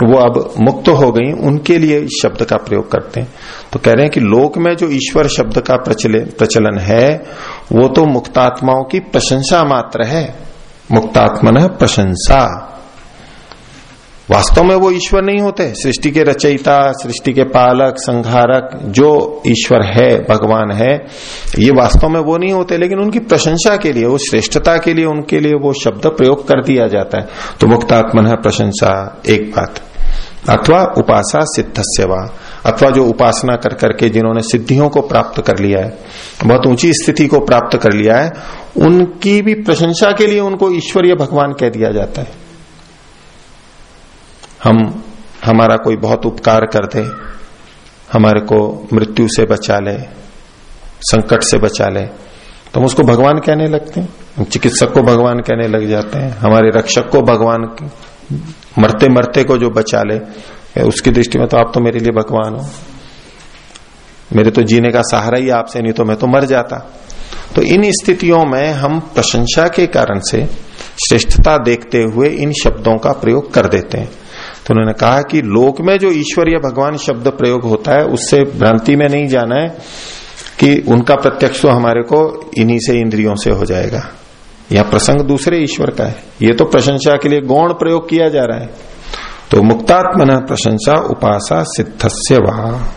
वो अब मुक्त हो गई, उनके लिए इस शब्द का प्रयोग करते हैं। तो कह रहे हैं कि लोक में जो ईश्वर शब्द का प्रचलन है, वो तो मुक्तात्माओं की प्रशंसा मात्र है। मुक्तात्मन प्रशंसा। वास्तव में वो ईश्वर नहीं होते। सृष्टि के रचयिता, सृष्टि के पालक, संहारक, जो ईश्वर है, भगवान है, ये वास्तव में वो नहीं होते, लेकिन उनकी प्रशंसा के लिए, वो श्रेष्ठता के लिए, उनके लिए वो शब्द प्रयोग कर दिया जाता है। तो मुक्तात्मन है प्रशंसा, एक बात। अथवा उपासा सिद्ध सेवा अथवा जो उपासना कर करके जिन्होंने सिद्धियों को प्राप्त कर लिया है, बहुत ऊँची स्थिति को प्राप्त कर लिया है, उनकी भी प्रशंसा के लिए उनको ईश्वरीय भगवान कह दिया जाता है। हम, हमारा कोई बहुत उपकार कर दे हमारे को मृत्यु से बचा ले, संकट से बचा ले तो हम उसको भगवान कहने लगते हैं। हम चिकित्सक को भगवान कहने लग जाते हैं। हमारे रक्षक को भगवान मरते मरते को जो बचा ले उसकी दृष्टि में तो आप तो मेरे लिए भगवान हो। मेरे तो जीने का सहारा ही आपसे नहीं तो मैं तो मर जाता। तो इन स्थितियों में हम प्रशंसा के कारण से श्रेष्ठता देखते हुए इन शब्दों का प्रयोग कर देते हैं। तो उन्होंने कहा कि लोक में जो ईश्वर या भगवान शब्द प्रयोग होता है, उससे भ्रांति में नहीं जाना है कि उनका प्रत्यक्ष तो हमारे को इन्हीं से इंद्रियों से हो जाएगा। यह प्रसंग दूसरे ईश्वर का है। ये तो प्रशंसा के लिए गौण प्रयोग किया जा रहा है। तो मुक्तात्मन प्रशंसा उपासा सिद्धस्य वहा।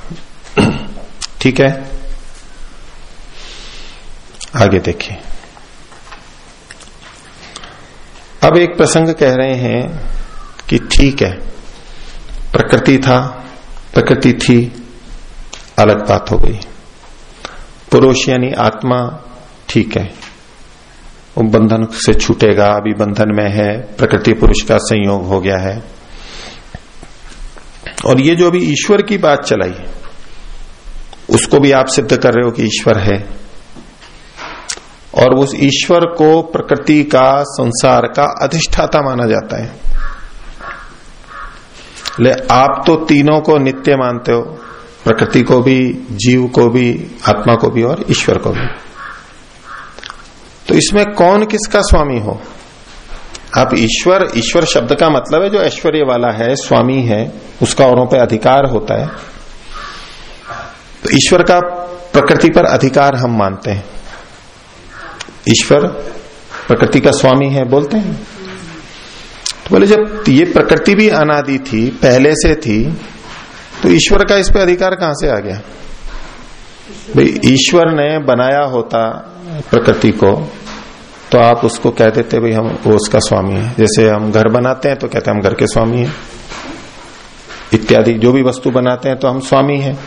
ठीक है? आगे देखिए। अब एक प्रसंग कह रहे हैं कि ठीक है। प्रकृति था, प्रकृति थी, अलग बात हो गई। पुरुष यानी आत्मा ठीक है। वो बंधन से छूटेगा, अभी बंधन में है, प्रकृति पुरुष का संयोग हो गया है। और ये जो अभी ईश्वर की बात चलाई, उसको भी आप सिद्ध कर रहे हो कि ईश्वर है। और उस ईश्वर को प्रकृति का, संसार का अधिष्ठाता माना जाता है। ले, आप तो तीनों को नित्य मानते हो, प्रकृति को भी, जीव को भी, आत्मा को भी और ईश्वर को भी। तो इसमें कौन किसका स्वामी हो? आप ईश्वर ईश्वर शब्द का मतलब है जो ऐश्वर्य वाला है, स्वामी है, उसका औरों पे अधिकार होता है। तो ईश्वर का प्रकृति पर अधिकार हम मानते हैं। ईश्वर प्रकृति का स्वामी है, बोलते हैं। तो बोले, जब ये प्रकृति भी अनादि थी, पहले से थी तो ईश्वर का इस पे अधिकार कहाँ से आ गया? भाई, ईश्वर ने बनाया होता प्रकृति को तो आप उसको कह देते, भाई, हम, वो उसका स्वामी है। जैसे हम घर बनाते हैं तो कहते हैं, हम घर के स्वामी हैं। इत्यादि, जो भी वस्तु बनाते हैं तो हम स्वामी हैं।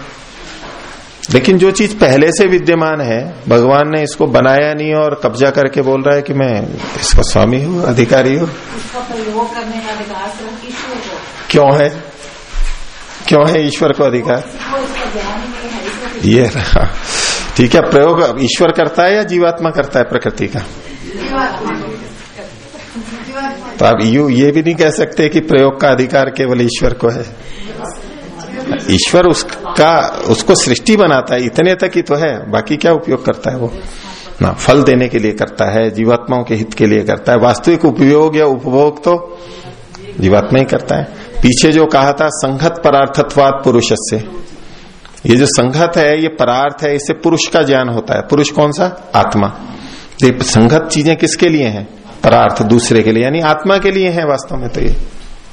लेकिन जो चीज़ पहले से विद्यमान है भगवान ने इसको बनाया नहीं और कब्जा करके बोल रहा है कि मैं इसका स्वामी हूँ अधिकारी हूँ। क्यों है? क्यों है ईश्वर को अधिकार? ये रहा। ठीक है प्रयोग ईश्वर करता है या जीवात्मा करता है प्रकृति का? तो आप यू ये भी नहीं कह सकते कि प्रयोग का अधिकार केवल ईश्वर को है। ईश्वर उसका, उसको सृष्टि बनाता है, इतने तक ही तो है, बाकी क्या उपयोग करता है वो? ना, फल देने के लिए करता है, जीवात्माओं के हित के लिए करता है, वास्तविक उपयोग या उपभोग तो जीवात्मा ही करता है। पीछे जो कहा था, संघत परार्थत्वाद पुरुष से ये जो संघत है, ये परार्थ है, इससे पुरुष का ज्ञान होता है। पुरुष कौन सा? आत्मा। ये संघत चीज़ें किसके लिए हैं? परार्थ दूसरे के लिए, यानी आत्मा के लिए है वास्तव में तो ये।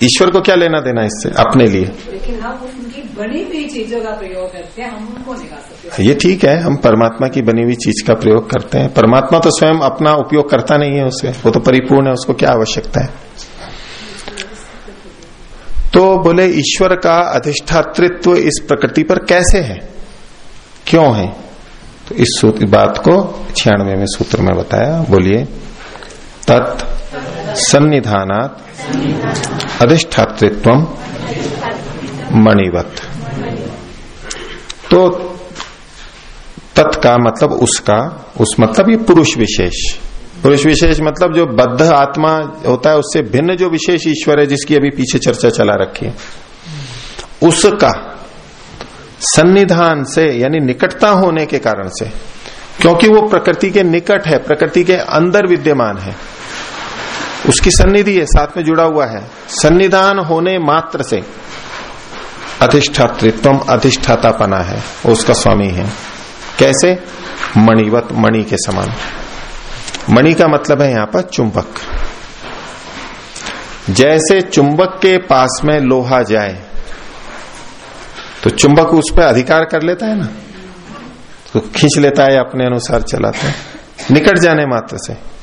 ईश्वर को क्या लेना देना इससे? अपने लिए। लेकिन हम उनकी बनी हुई चीज़ों का प्रयोग करते हैं हम उनको निकाल सकते ये ठीक है, हम परमात्मा की बनी हुई चीज़ का प्रयोग करते हैं। परमात्मा तो स्वयं अपना उपयोग करता नहीं है उसे। वो तो परिपूर्ण है, उसको क्या आवश्यकता है? तो बोले, ईश्वर का अधिष्ठातृत्व इस प्रकृति पर कैसे है? क्यों है? तो इस बात को छियानवे में सूत्र में बताया। बोलिए, तत् सन्निधानात अधिष्ठातृत्व मणिवत। तो तत्का मतलब उसका, उस मतलब ये पुरुष विशेष। पुरुष विशेष मतलब जो बद्ध आत्मा होता है, उससे भिन्न जो विशेष ईश्वर है, जिसकी अभी पीछे चर्चा चला रखी है, उसका सन्निधान से, यानी निकटता होने के कारण से, क्योंकि वो प्रकृति के निकट है, प्रकृति के अंदर विद्यमान है, उसकी सन्निधि है, साथ में जुड़ा हुआ है। सन्निधान होने मात्र से अधिष्ठातृत्व अधिष्ठातापना है उसका स्वामी है। कैसे? मणिवत, मणि के समान। मणि का मतलब है यहाँ पर चुंबक। जैसे चुंबक के पास में लोहा जाए तो चुंबक उस पर अधिकार कर लेता है ना? तो खींच लेता है अपने अनुसार चलाता है। निकट जाने मात्र से।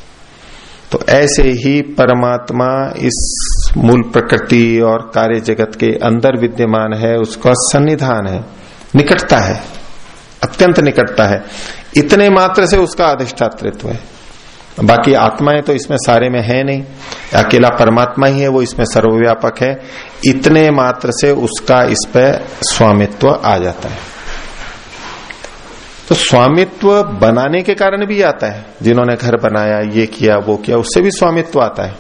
तो ऐसे ही परमात्मा इस मूल प्रकृति और कार्य जगत के अंदर विद्यमान है, उसका सन्निधान है, निकटता है, अत्यंत निकटता है। इतने मात्र से उसका अधिष्ठातृत्व है। बाकी आत्माएँ तो इसमें सारे में है नहीं। अकेला परमात्मा ही है, वो इसमें सर्वव्यापक है। इतने मात्र से उसका इस पर स्वामित्व आ जाता है। तो स्वामित्व बनाने के कारण भी आता है। जिन्होंने घर बनाया, ये किया, वो किया, उससे भी स्वामित्व आता है।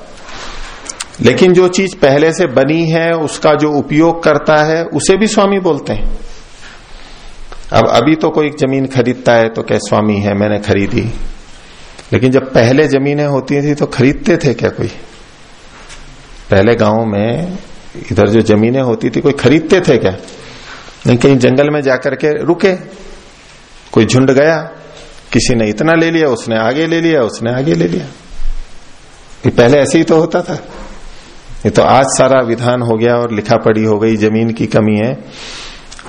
लेकिन जो चीज़ पहले से बनी है, उसका जो उपयोग करता है, उसे भी स्वामी बोलते हैं। अब अभी तो कोई ज़मीन खरीदता है तो क्या स्वामी है, मैंने खरीदी। लेकिन जब पहले जमीनें होती थी तो खरीदते थे क्या कोई? पहले गाँव में इधर जो जमीनें होती थी, कोई खरीदते थे क्या? नहीं, कहीं जंगल में जाकर के रुके। कोई झुंड गया, किसी ने इतना ले लिया, उसने आगे ले लिया, उसने आगे ले लिया। ये पहले ऐसे ही तो होता था। ये तो आज सारा विधान हो गया और लिखा पड़ी हो गई, ज़मीन की कमी है।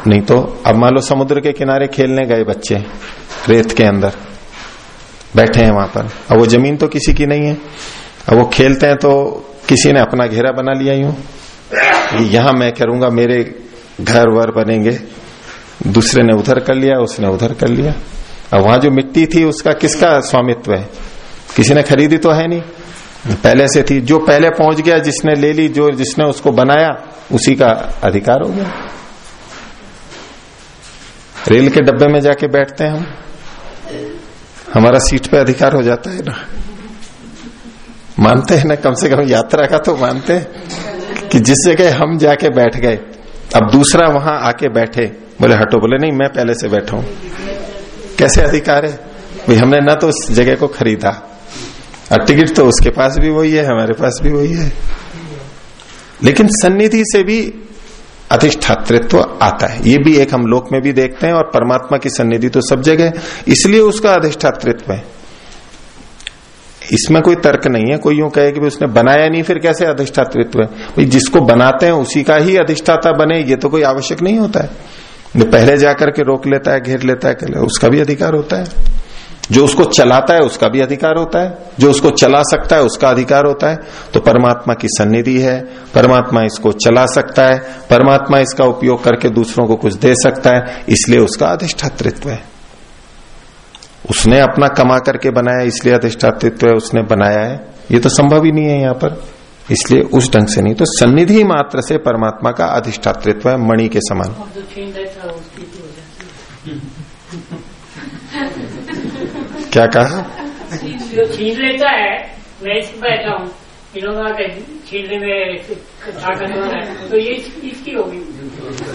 नहीं तो अब मान लो समुद्र के किनारे खेलने गए बच्चे, रेत के अंदर। बैठे हैं वहाँ पर। अब वो ज़मीन तो किसी की नहीं है। अब वो खेलते हैं तो किसी ने अपना घेरा बना लिया यूँ यहाँ मैं करूँगा, मेरे घर वर बनेंगे। दूसरे ने उधर कर लिया, उसने उधर कर लिया। अब वहाँ जो मिट्टी थी, उसका किसका स्वामित्व है? किसी ने खरीदी तो है नहीं। पहले से थी। जो पहले पहुँच गया, जिसने ले ली, जो जिसने उसको बनाया, उसी का अधिकार हो गया। रेल के डब्बे में जाके बैठते हैं हम। हमारा सीट पे अधिकार हो जाता है ना। मानते हैं ना, कम से कम यात्रा का तो मानते हैं कि जिस जगह हम जाके बैठ गए, अब दूसरा वहाँ आके बैठे बोले, हटो, बोले, नहीं, मैं पहले से बैठा हूँ। कैसे अधिकार है? भाई, हमने ना तो उस जगह को खरीदा, और टिकट तो उसके पास भी वही है, हमारे पास भी वही है। लेकिन सन्निधि से भी अधिष्ठातृत्व आता है। ये भी एक हम लोक में भी देखते हैं, और परमात्मा की सन्निधि तो सब जगह इसलिए उसका अधिष्ठातृत्व है। इसमें कोई तर्क नहीं है, कोई यूँ कहे कि उसने बनाया नहीं, फिर कैसे अधिष्ठातृत्व है? भाई, जिसको बनाते हैं, उसी का ही अधिष्ठाता बने, ये तो कोई आवश्यक नहीं होता है। पहले जाकर के रोक लेता है, घेर लेता है कहले उसका भी अधिकार होता है। जो उसको चलाता है, उसका भी अधिकार होता है। जो उसको चला सकता है, उसका अधिकार होता है। तो परमात्मा की सन्निधि है। परमात्मा इसको चला सकता है। परमात्मा इसका उपयोग करके दूसरों को कुछ दे सकता है। इसलिए उसका अधिष्ठातृत्व है। उसने अपना कमा करके बनाया, इसलिए अधिष्ठातृत्व है। उसने बनाया है। ये तो संभव ही नहीं है यहाँ पर। इसलिए उस ढंग से नहीं। तो सन्निधि मात्र से परमात्मा का अधिष्ठातृत्व है, मणि के समान। क्या कहा? छीन लेता है मैं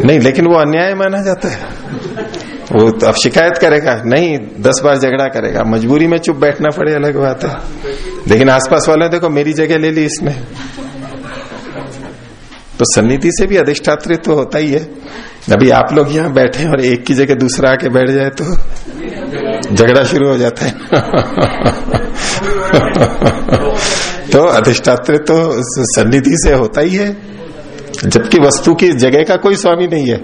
नहीं, लेकिन वो अन्याय माना जाता है। वो तो अब शिकायत करेगा। नहीं, दस बार झगड़ा करेगा। मजबूरी में चुप बैठना पड़े, अलग बात है। लेकिन आसपास वाले देखो, मेरी जगह ले ली इसने तो सन्निधि से भी अधिष्ठात्रित्व तो होता ही है। अभी आप लोग यहाँ बैठे और एक की जगह दूसरा आके बैठ जाए तो झगड़ा शुरू हो जाता है। तो अधिष्ठात्र तो सन्निधि से होता ही है जबकि वस्तु की जगह का कोई स्वामी नहीं है।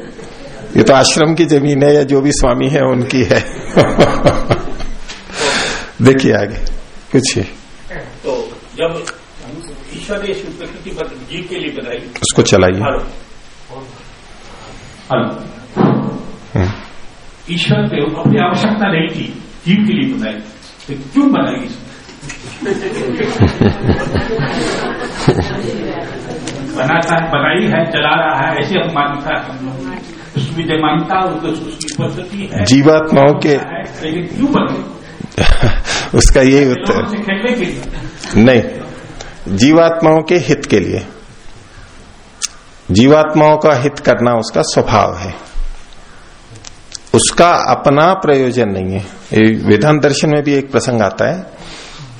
ये तो आश्रम की ज़मीन है या जो भी स्वामी है उनकी है। देखिए आगे कुछ तो जब ईश्वर ने प्रकृति जीव के लिए बनाई उसको चलाइए। ईश्वर को अपनी आवश्यकता नहीं थी जीव के लिए बनाई तो क्यों बनाई बनाता है बनाई है चला रहा है ऐसे हम मान्यता विद्यमानता उसकी पद्धति है। जीवात्माओं के लेकिन क्यों बने उसका यही उत्तर नहीं जीवात्माओं के हित के लिए। जीवात्माओं का हित करना उसका स्वभाव है। उसका अपना प्रयोजन नहीं है। वेदांत दर्शन में भी एक प्रसंग आता है।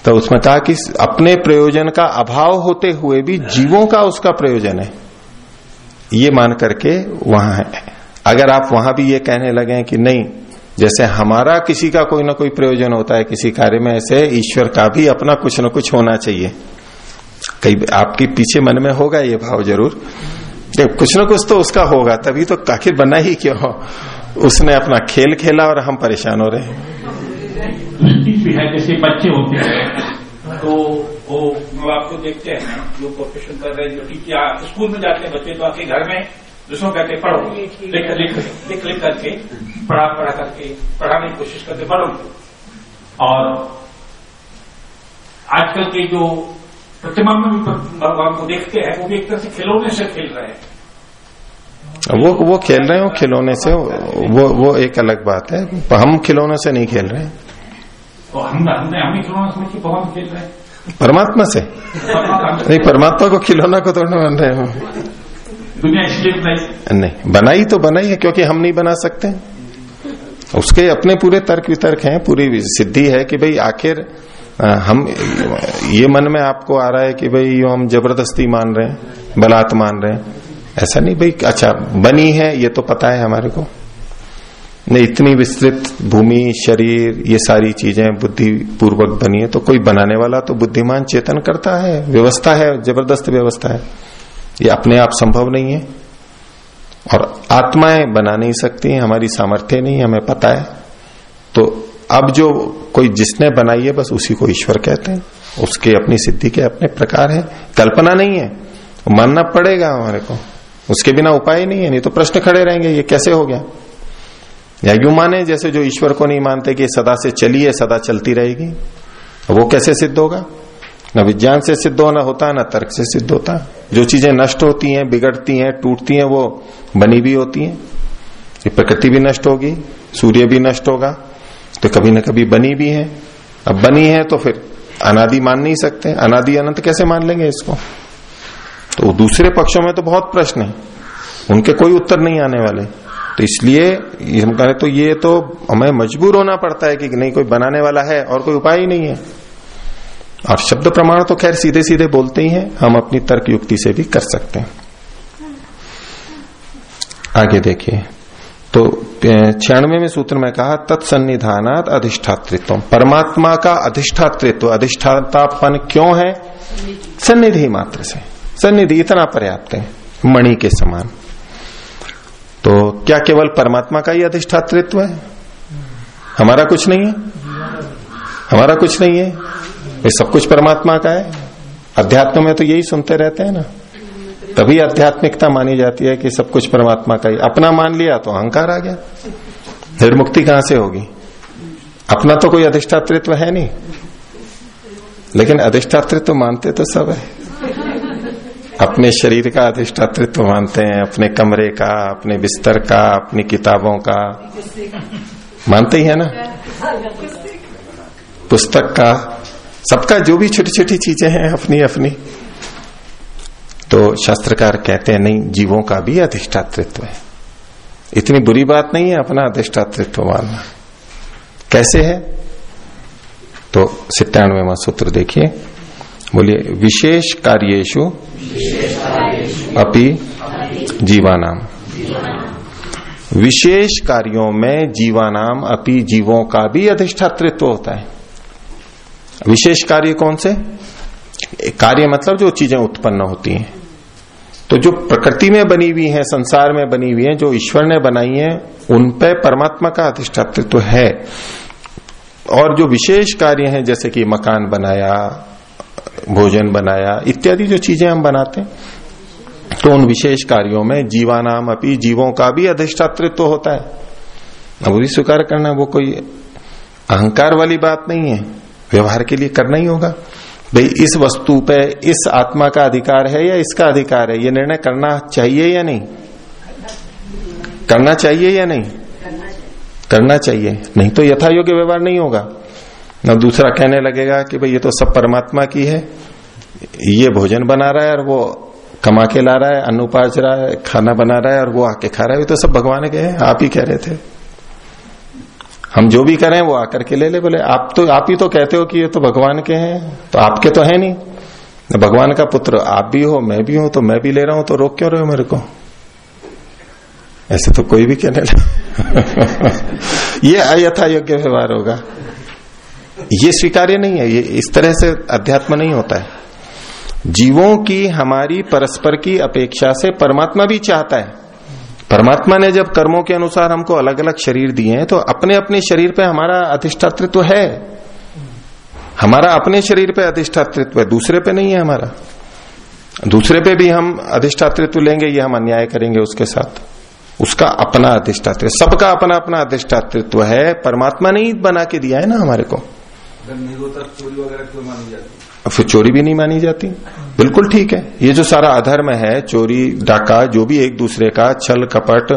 तो उसमें कहा कि अपने प्रयोजन का अभाव होते हुए भी जीवों का उसका प्रयोजन है। ये मान करके वहाँ है। अगर आप वहाँ भी ये कहने लगे कि नहीं, जैसे हमारा किसी का कोई ना कोई प्रयोजन होता है, किसी कार्य में ऐसे ईश्वर का भी अपना कुछ न कुछ होना चाहिए। कई आपके पीछे मन में होगा ये भाव ज़रूर। कुछ ना कुछ तो उसका होगा, तभी तो आखिर बना ही क्यों? उसने अपना खेल खेला और हम परेशान हो रहे हैं। भी है जैसे बच्चे होते हैं। तो वो माँ बाप को देखते हैं जो प्रोफेशन कर रहे हैं जो कि स्कूल में जाते हैं बच्चे तो आके घर में दूसरों कहते पढ़ो। लिख लिख लिख लिख करके पढ़ा पढ़ा करके पढ़ाने की कोशिश करते पढ़ो। और आजकल के जो प्रतिमा में भी भगवान को देखते हैं वो भी एक तरह से खिलौने से खेल रहे हैं। वो वो खेल रहे हो खिलौने से वो वो एक अलग बात है। हम खिलौने से नहीं खेल रहे हैं। परमात्मा से? नहीं परमात्मा को खिलौना को तोड़ने बन रहे हो। नहीं बनाई तो बनाई है क्योंकि हम नहीं बना सकते। उसके अपने पूरे तर्क वितर्क हैं पूरी सिद्धि है कि भाई आखिर हम ये मन में आपको आ रहा है कि भाई यो हम ज़बरदस्ती मान रहे हैं बलात् मान रहे हैं। ऐसा नहीं भाई अच्छा बनी है, ये तो पता है हमारे को। नहीं, इतनी विस्तृत भूमि, शरीर, ये सारी चीज़ें बुद्धि पूर्वक बनी है तो कोई बनाने वाला तो बुद्धिमान चेतन करता है, व्यवस्था है, ज़बरदस्त व्यवस्था है। ये अपने आप संभव नहीं है। और आत्माएँ बना नहीं सकती है हमारी सामर्थ्य नहीं, हमें पता है। तो अब जो कोई जिसने बनाई है, बस उसी को ईश्वर कहते हैं। उसके अपनी सिद्धि के अपने प्रकार है। कल्पना नहीं है। मानना पड़ेगा हमारे को। उसके बिना उपाय नहीं है, नहीं तो प्रश्न खड़े रहेंगे, ये कैसे हो गया? या यू माने जैसे जो ईश्वर को नहीं मानते कि सदा से चली है, सदा चलती रहेगी, वो कैसे सिद्ध होगा? न विज्ञान से सिद्ध होना होता है न तर्क से सिद्ध होता। जो चीज़ें नष्ट होती हैं, बिगड़ती हैं, टूटती हैं, वो बनी भी होती हैं। ये प्रकृति भी नष्ट होगी, सूर्य भी नष्ट होगा तो कभी न कभी बनी भी है। अब बनी है तो फिर अनादि मान नहीं सकते, अनादि अनंत कैसे मान लेंगे इसको? तो दूसरे पक्षों में तो बहुत प्रश्न है। उनके कोई उत्तर नहीं आने वाले। तो इसलिए हम कहें तो ये तो हमें मजबूर होना पड़ता है कि नहीं, कोई बनाने वाला है और कोई उपाय ही नहीं है। और शब्द प्रमाण तो खैर सीधे सीधे बोलते ही हैं, हम अपनी तर्क युक्ति से भी कर सकते हैं। आगे देखिए। तो छियानवे में सूत्र में कहा, तत्सन्निधानात अधिष्ठातृत्व परमात्मा का अधिष्ठातृत्व, अधिष्ठातापन क्यों है? सन्निधि मात्र से। सन्निधि इतना पर्याप्त है, मणि के समान। तो क्या केवल परमात्मा का ही अधिष्ठातृत्व है? हमारा कुछ नहीं है? हमारा कुछ नहीं है? ये सब कुछ परमात्मा का है। अध्यात्म में तो यही सुनते रहते हैं ना। तभी आध्यात्मिकता मानी जाती है कि सब कुछ परमात्मा का ही। अपना मान लिया तो अहंकार आ गया। निर्मुक्ति कहाँ से होगी? अपना तो कोई अधिष्ठातृत्व है नहीं। लेकिन अधिष्ठातृत्व मानते तो सब है। अपने शरीर का अधिष्ठातृत्व मानते हैं, अपने कमरे का, अपने बिस्तर का, अपनी किताबों का। मानते ही है ना? पुस्तक का, सबका जो भी छोटी छोटी चीज़ें हैं, अपनी अपनी। तो शास्त्रकार कहते हैं, नहीं, जीवों का भी अधिष्ठातृत्व है। इतनी बुरी बात नहीं है अपना अधिष्ठातृत्व मानना। कैसे है? तो सितानवे सूत्र देखिए। बोलिए, विशेष कार्येशु अपि जीवानाम। विशेष कार्यों में जीवानाम अपि जीवों का भी अधिष्ठातृत्व होता है। विशेष कार्य कौन से? कार्य मतलब जो चीज़ें उत्पन्न होती हैं। तो जो प्रकृति में बनी हुई है, संसार में बनी हुई है, जो ईश्वर ने बनाई है, उन पे परमात्मा का अधिष्ठातृत्व है। और जो विशेष कार्य हैं, जैसे कि मकान बनाया भोजन बनाया, इत्यादि जो चीज़ें हम बनाते हैं। तो उन विशेष कार्यों में जीवानाम अपनी जीवों का भी अधिष्ठातृत्व तो होता है। अब भी स्वीकार करना, वो कोई अहंकार वाली बात नहीं है। व्यवहार के लिए करना ही होगा। भाई, इस वस्तु पे इस आत्मा का अधिकार है या इसका अधिकार है? ये निर्णय करना चाहिए या नहीं? करना चाहिए या नहीं? करना चाहिए। नहीं तो यथा योग्य व्यवहार नहीं होगा। न दूसरा कहने लगेगा कि भाई ये तो सब परमात्मा की है, ये भोजन बना रहा है और वो कमा के ला रहा है, अन्न रहा है, खाना बना रहा है और वो आके खा रहा है। तो सब भगवान के हैं, आप ही कह रहे थे। हम जो भी करें, वो आकर के ले ले, बोले, आप तो आप ही तो कहते हो कि ये तो भगवान के हैं तो आपके तो है नहीं। भगवान का पुत्र, आप भी हो, मैं भी हूँ तो मैं भी ले रहा हूँ तो रोक क्यों रहे हो मेरे को? ऐसे तो कोई भी कहने लगे। ये अयथा योग्य व्यवहार होगा। ये स्वीकार्य नहीं है, ये इस तरह से अध्यात्म नहीं होता है। जीवों की हमारी परस्पर की अपेक्षा से परमात्मा भी चाहता है। परमात्मा ने जब कर्मों के अनुसार हमको अलग अलग शरीर दिए हैं तो अपने अपने शरीर पे हमारा अधिष्ठातृत्व है। हमारा अपने शरीर पे अधिष्ठातृत्व है, दूसरे पे नहीं है हमारा। दूसरे पे भी हम अधिष्ठातृत्व लेंगे, ये हम अन्याय करेंगे उसके साथ। उसका अपना अधिष्ठातृत्व, सबका अपना अपना अधिष्ठातृत्व है, परमात्मा ने ही बना के दिया है ना हमारे को। चोरी वगैरह मानी जाती? फिर चोरी भी नहीं मानी जाती। बिल्कुल ठीक है। ये जो सारा अधर्म है चोरी डाका जो भी एक दूसरे का छल कपट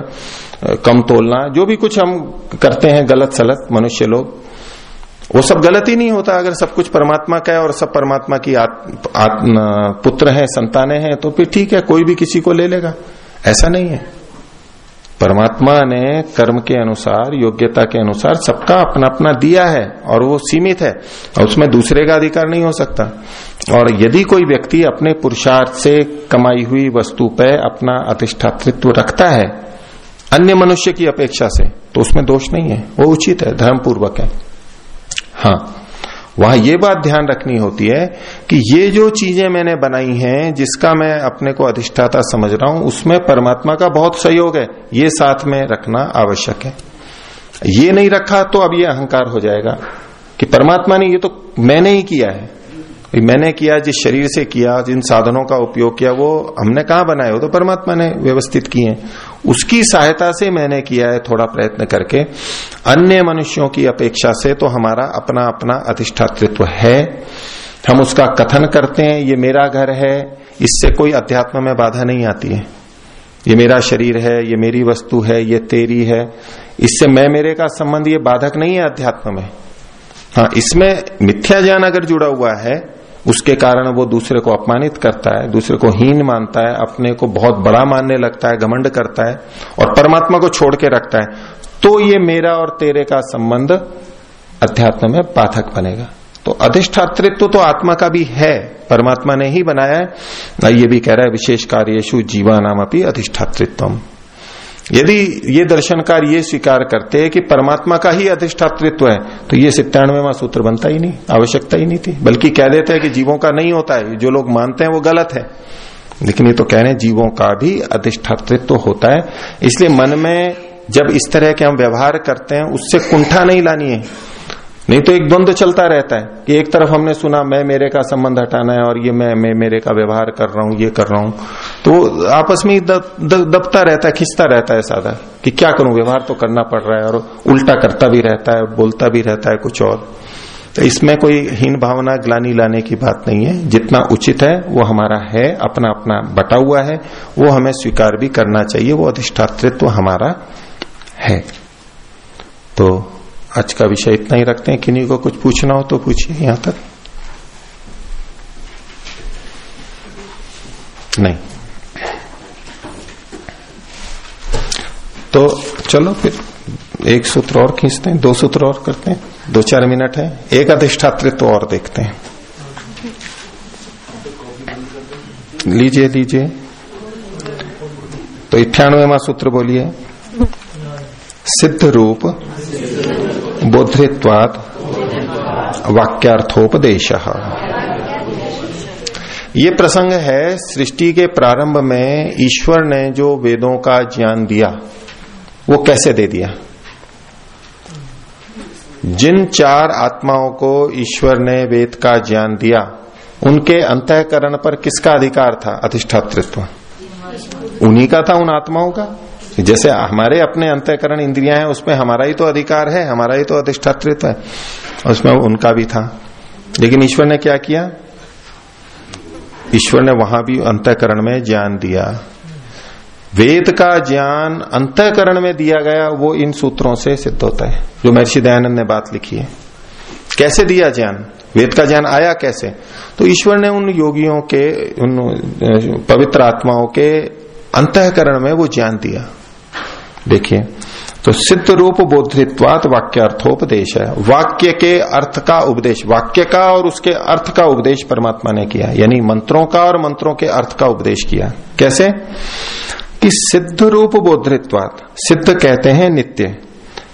कम तोलना जो भी कुछ हम करते हैं गलत सलत मनुष्य लोग वो सब गलत ही नहीं होता। अगर सब कुछ परमात्मा का है और सब परमात्मा की आत, आत, पुत्र हैं संतानें हैं तो फिर ठीक है कोई भी किसी को ले लेगा। ऐसा नहीं है। परमात्मा ने कर्म के अनुसार, योग्यता के अनुसार सबका अपना अपना दिया है और वो सीमित है और उसमें दूसरे का अधिकार नहीं हो सकता। और यदि कोई व्यक्ति अपने पुरुषार्थ से कमाई हुई वस्तु पर अपना अधिष्ठातृत्व रखता है, अन्य मनुष्य की अपेक्षा से तो उसमें दोष नहीं है। वो उचित है, धर्मपूर्वक है। हाँ। वहाँ ये बात ध्यान रखनी होती है कि ये जो चीज़ें मैंने बनाई हैं, जिसका मैं अपने को अधिष्ठाता समझ रहा हूँ, उसमें परमात्मा का बहुत सहयोग है। ये साथ में रखना आवश्यक है। ये नहीं रखा तो अब ये अहंकार हो जाएगा कि परमात्मा ने ये तो मैंने ही किया है। मैंने किया, जिस शरीर से किया, जिन साधनों का उपयोग किया, वो हमने कहा बनाए? वो तो परमात्मा ने व्यवस्थित किए उसकी सहायता से मैंने किया है थोड़ा प्रयत्न करके। अन्य मनुष्यों की अपेक्षा से तो हमारा अपना अपना अधिष्ठातृत्व है। हम उसका कथन करते हैं, ये मेरा घर है, इससे कोई अध्यात्म में बाधा नहीं आती है। ये मेरा शरीर है, ये मेरी वस्तु है, ये तेरी है। इससे मैं, मेरे का संबंध ये बाधक नहीं है अध्यात्म में। हाँ इसमें मिथ्या ज्ञान अगर जुड़ा हुआ है उसके कारण वो दूसरे को अपमानित करता है, दूसरे को हीन मानता है, अपने को बहुत बड़ा मानने लगता है, घमंड करता है और परमात्मा को छोड़ के रखता है। तो ये मेरा और तेरे का संबंध अध्यात्म में बाधक बनेगा। तो अधिष्ठातृत्व तो आत्मा का भी है, परमात्मा ने ही बनाया है। ये भी कह रहा है, विशेष कार्यशु जीवा नाम अपनी अधिष्ठातृत्व यदि ये दर्शनकार ये स्वीकार करते हैं कि परमात्मा का ही अधिष्ठातृत्व है तो ये सितानवेवा सूत्र बनता ही नहीं, आवश्यकता ही नहीं थी। बल्कि कह देते हैं कि जीवों का नहीं होता है, जो लोग मानते हैं वो गलत है। लेकिन ये तो कह रहे हैं जीवों का भी अधिष्ठातृत्व होता है। इसलिए मन में जब इस तरह के हम व्यवहार करते हैं, उससे कुंठा नहीं लानी है। नहीं तो एक द्वंद्व चलता रहता है कि एक तरफ़ हमने सुना मैं मेरे का संबंध हटाना है और ये मैं मैं मेरे का व्यवहार कर रहा हूँ ये कर रहा हूँ। तो आपस में दब, दबता रहता है खिंचता रहता है सादा कि क्या करूँ व्यवहार तो करना पड़ रहा है और उल्टा करता भी रहता है बोलता भी रहता है कुछ और। तो इसमें कोई हीन भावना ग्लानी लाने की बात नहीं है। जितना उचित है वो हमारा है अपना अपना बटा हुआ है वो हमें स्वीकार भी करना चाहिए वो अधिष्ठातृत्व हमारा है। तो आज का विषय इतना ही रखते हैं। किन्हीं को कुछ पूछना हो तो पूछिए यहाँ तक। नहीं। तो चलो फिर, एक सूत्र और खींचते हैं, दो सूत्र और करते हैं। दो चार मिनट है। एक अधिष्ठात्रित्व तो और देखते हैं। लीजिए लीजिए। तो इक्यानवेवा सूत्र बोलिए। सिद्ध रूप बोधित्वात वाक्यार्थोपदेश। ये प्रसंग है, सृष्टि के प्रारंभ में ईश्वर ने जो वेदों का ज्ञान दिया, वो कैसे दे दिया? जिन चार आत्माओं को ईश्वर ने वेद का ज्ञान दिया, उनके अंतकरण पर किसका अधिकार था? अधिष्ठातृत्व। उन्हीं का था उन आत्माओं का? जैसे हमारे अपने अंतकरण इंद्रिया हैं, उसमें हमारा ही तो अधिकार है, हमारा ही तो अधिष्ठातृत्व है। उसमें उनका भी था। लेकिन ईश्वर ने क्या किया? ईश्वर ने वहाँ भी अंतकरण में ज्ञान दिया। वेद का ज्ञान अंतकरण में दिया गया, वो इन सूत्रों से सिद्ध होता है, जो महर्षि दयानंद ने बात लिखी है। कैसे दिया ज्ञान? वेद का ज्ञान आया कैसे? तो ईश्वर ने उन योगियों के, उन पवित्र आत्माओं के अंतकरण में वो ज्ञान दिया। देखिए तो सिद्ध रूप बोधित्वात वाक्यार्थोपदेश है। वाक्य के अर्थ का उपदेश, वाक्य का और उसके अर्थ का उपदेश परमात्मा ने किया यानी मंत्रों का और मंत्रों के अर्थ का उपदेश किया कैसे? कि सिद्ध रूप बोधित्वात, सिद्ध कहते हैं नित्य।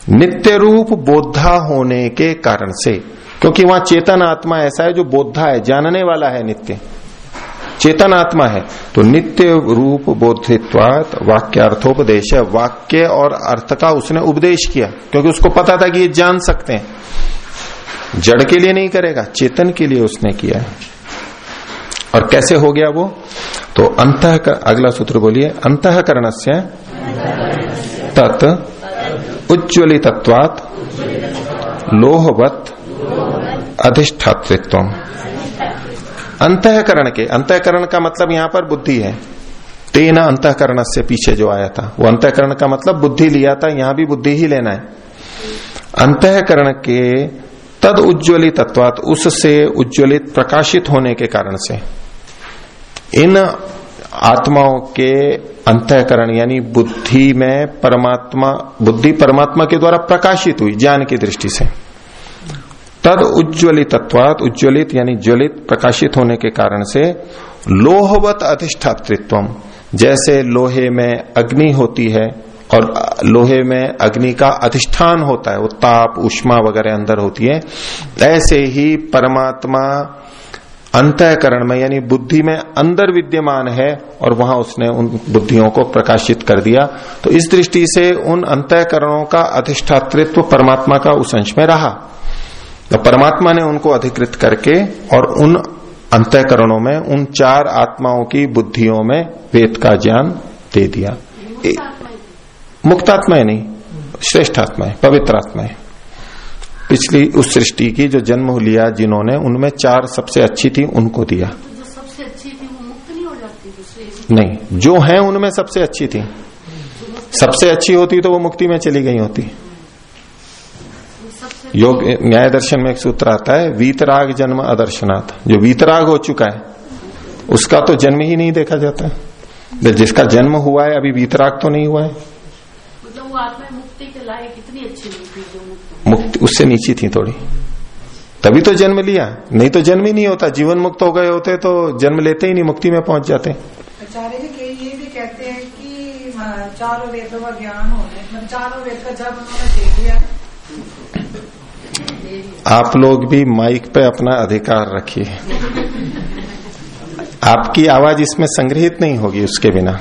नित्य रूप बोधा होने के कारण से, क्योंकि वहाँ चेतन आत्मा ऐसा है जो बोधा है, जानने वाला है नित्य। चेतन आत्मा है। तो नित्य रूप बोधित्वात वाक्यार्थोपदेश वाक्य और अर्थ का उसने उपदेश किया, क्योंकि उसको पता था कि ये जान सकते हैं। जड़ के लिए नहीं करेगा, चेतन के लिए उसने किया है। और कैसे हो गया वो? तो अंत अगला सूत्र बोलिए अंतकरण से तत् उज्ज्वलितत्वात लोहवत अधिष्ठात्व अंतकरण के, अंतकरण का मतलब यहाँ पर बुद्धि है। तेना अंतकरण से पीछे जो आया था, वो अंतकरण का मतलब बुद्धि लिया था, यहाँ भी बुद्धि ही लेना है। अंतकरण के तद उज्ज्वलित तत्वात, उससे उज्ज्वलित प्रकाशित होने के कारण से, इन आत्माओं के अंतकरण, यानी बुद्धि में परमात्मा, बुद्धि परमात्मा के द्वारा प्रकाशित हुई, ज्ञान की दृष्टि से। तद उज्ज्वलित तत्वात उज्ज्वलित यानी ज्वलित, प्रकाशित होने के कारण से लोहवत अधिष्ठातृत्व जैसे लोहे में अग्नि होती है और लोहे में अग्नि का अधिष्ठान होता है, वो ताप, उष्मा वगैरह अंदर होती है, ऐसे ही परमात्मा अंतकरण में, यानी बुद्धि में अंदर विद्यमान है और वहाँ उसने उन बुद्धियों को प्रकाशित कर दिया। तो इस दृष्टि से उन अंतकरणों का अधिष्ठातृत्व परमात्मा का उस अंश में रहा। तो परमात्मा ने उनको अधिकृत करके और उन अंतकरणों में उन चार आत्माओं की बुद्धियों में वेद का ज्ञान दे दिया। मुक्त आत्मा है नहीं श्रेष्ठ आत्मा है पवित्र आत्मा है पिछली उस सृष्टि की जो जन्म लिया जिन्होंने उनमें चार सबसे अच्छी थी उनको दिया। जो सबसे अच्छी थी वो मुक्त नहीं हो जाती नहीं जो है उनमें सबसे अच्छी थी। सबसे अच्छी होती तो वो मुक्ति में चली गई होती। योग न्याय दर्शन में एक सूत्र आता है वीतराग जन्म अदर्शनाथ जो वीतराग हो चुका है उसका तो जन्म ही नहीं देखा जाता। है जिसका जन्म हुआ है अभी वीतराग तो नहीं हुआ है। मतलब वो आत्मा मुक्ति के लायक कितनी अच्छी हुई थी जो मुक्त मुक्ति उससे नीची थी थोड़ी। तभी तो जन्म लिया। नहीं तो जन्म ही नहीं होता। जीवन मुक्त हो गए होते तो जन्म लेते ही नहीं मुक्ति में पहुँच जाते। आचार्य जी के ये भी कहते हैं कि चारों वेदों का ज्ञान होने मतलब चारों वेद का जब उन्होंने दे दिया आप लोग भी माइक पे अपना अधिकार रखिए। आपकी आवाज़ इसमें संग्रहित नहीं होगी उसके बिना।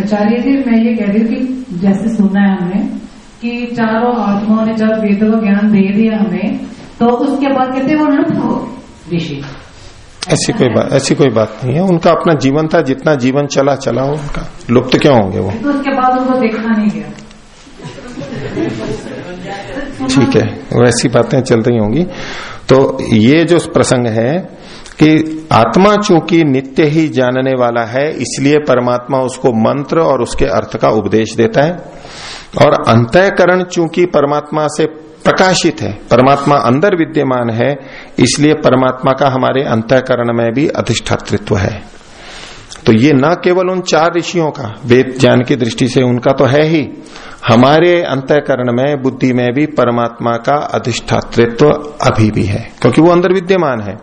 आचार्य जी मैं ये कह रही हूँ कि जैसे सुना है हमने कि चारों आत्माओं ने जब वेदों का ज्ञान दे दिया हमें तो उसके बाद कहते हैं वो लुप्त हो ऋषि। ऐसी कोई बात ऐसी कोई बात नहीं है। उनका अपना जीवन था जितना जीवन चला चला हो उनका। लुप्त क्यों होंगे वो? तो उसके बाद उनको देखा नहीं गया। ठीक है, वैसी बातें चल रही होंगी। तो ये जो प्रसंग है कि आत्मा चूँकि नित्य ही जानने वाला है, इसलिए परमात्मा उसको मंत्र और उसके अर्थ का उपदेश देता है। और अंतःकरण चूँकि परमात्मा से प्रकाशित है, परमात्मा अंदर विद्यमान है, इसलिए परमात्मा का हमारे अंतःकरण में भी अधिष्ठातृत्व है। तो ये न केवल उन चार ऋषियों का, वेद ज्ञान की दृष्टि से उनका तो है ही हमारे अंतकरण में, बुद्धि में भी परमात्मा का अधिष्ठातृत्व अभी भी है, क्योंकि वो अंदर विद्यमान है।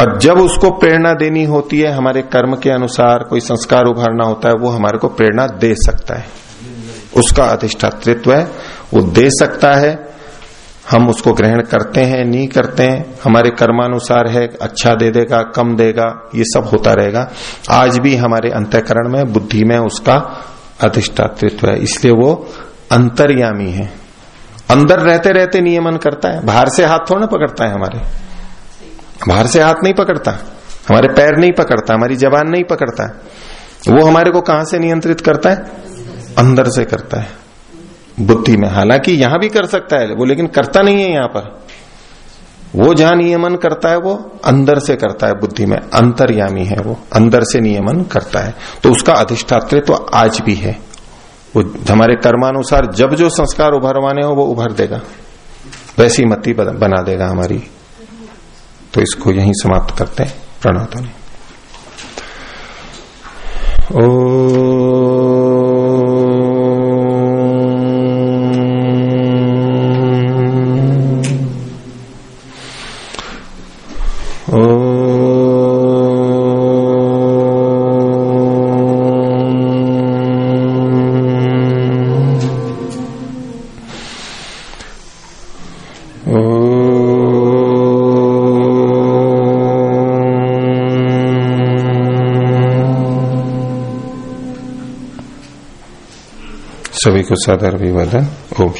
और जब उसको प्रेरणा देनी होती है, हमारे कर्म के अनुसार कोई संस्कार उभारना होता है, वो हमारे को प्रेरणा दे सकता है। उसका अधिष्ठातृत्व है, वो दे सकता है। हम उसको ग्रहण करते हैं, नहीं करते हैं, हमारे कर्मानुसार है अच्छा दे देगा, कम देगा, ये सब होता रहेगा। आज भी हमारे अंतःकरण में, बुद्धि में उसका अधिष्ठातृत्व है। इसलिए वो अंतर्यामी है। अंदर रहते रहते नियमन करता है। बाहर से हाथ थोड़ा पकड़ता है हमारे। बाहर से हाथ नहीं पकड़ता। हमारे पैर नहीं पकड़ता। हमारी जबान नहीं पकड़ता। वो हमारे को कहाँ से नियंत्रित करता है? अंदर से करता है। बुद्धि में। हालाँकि यहाँ भी कर सकता है, वो लेकिन करता नहीं है यहाँ पर। वो जहाँ नियमन करता है, वो अंदर से करता है बुद्धि में, अंतर्यामी है वो, अंदर से नियमन करता है। तो उसका अधिष्ठातृत्व तो आज भी है। वो हमारे कर्मानुसार जब जो संस्कार उभरवाने हो, वो उभर देगा। वैसी मति बना देगा हमारी। तो इसको यहीं समाप्त करते हैं प्रणव ने सभी को सादर अभिवादन ओम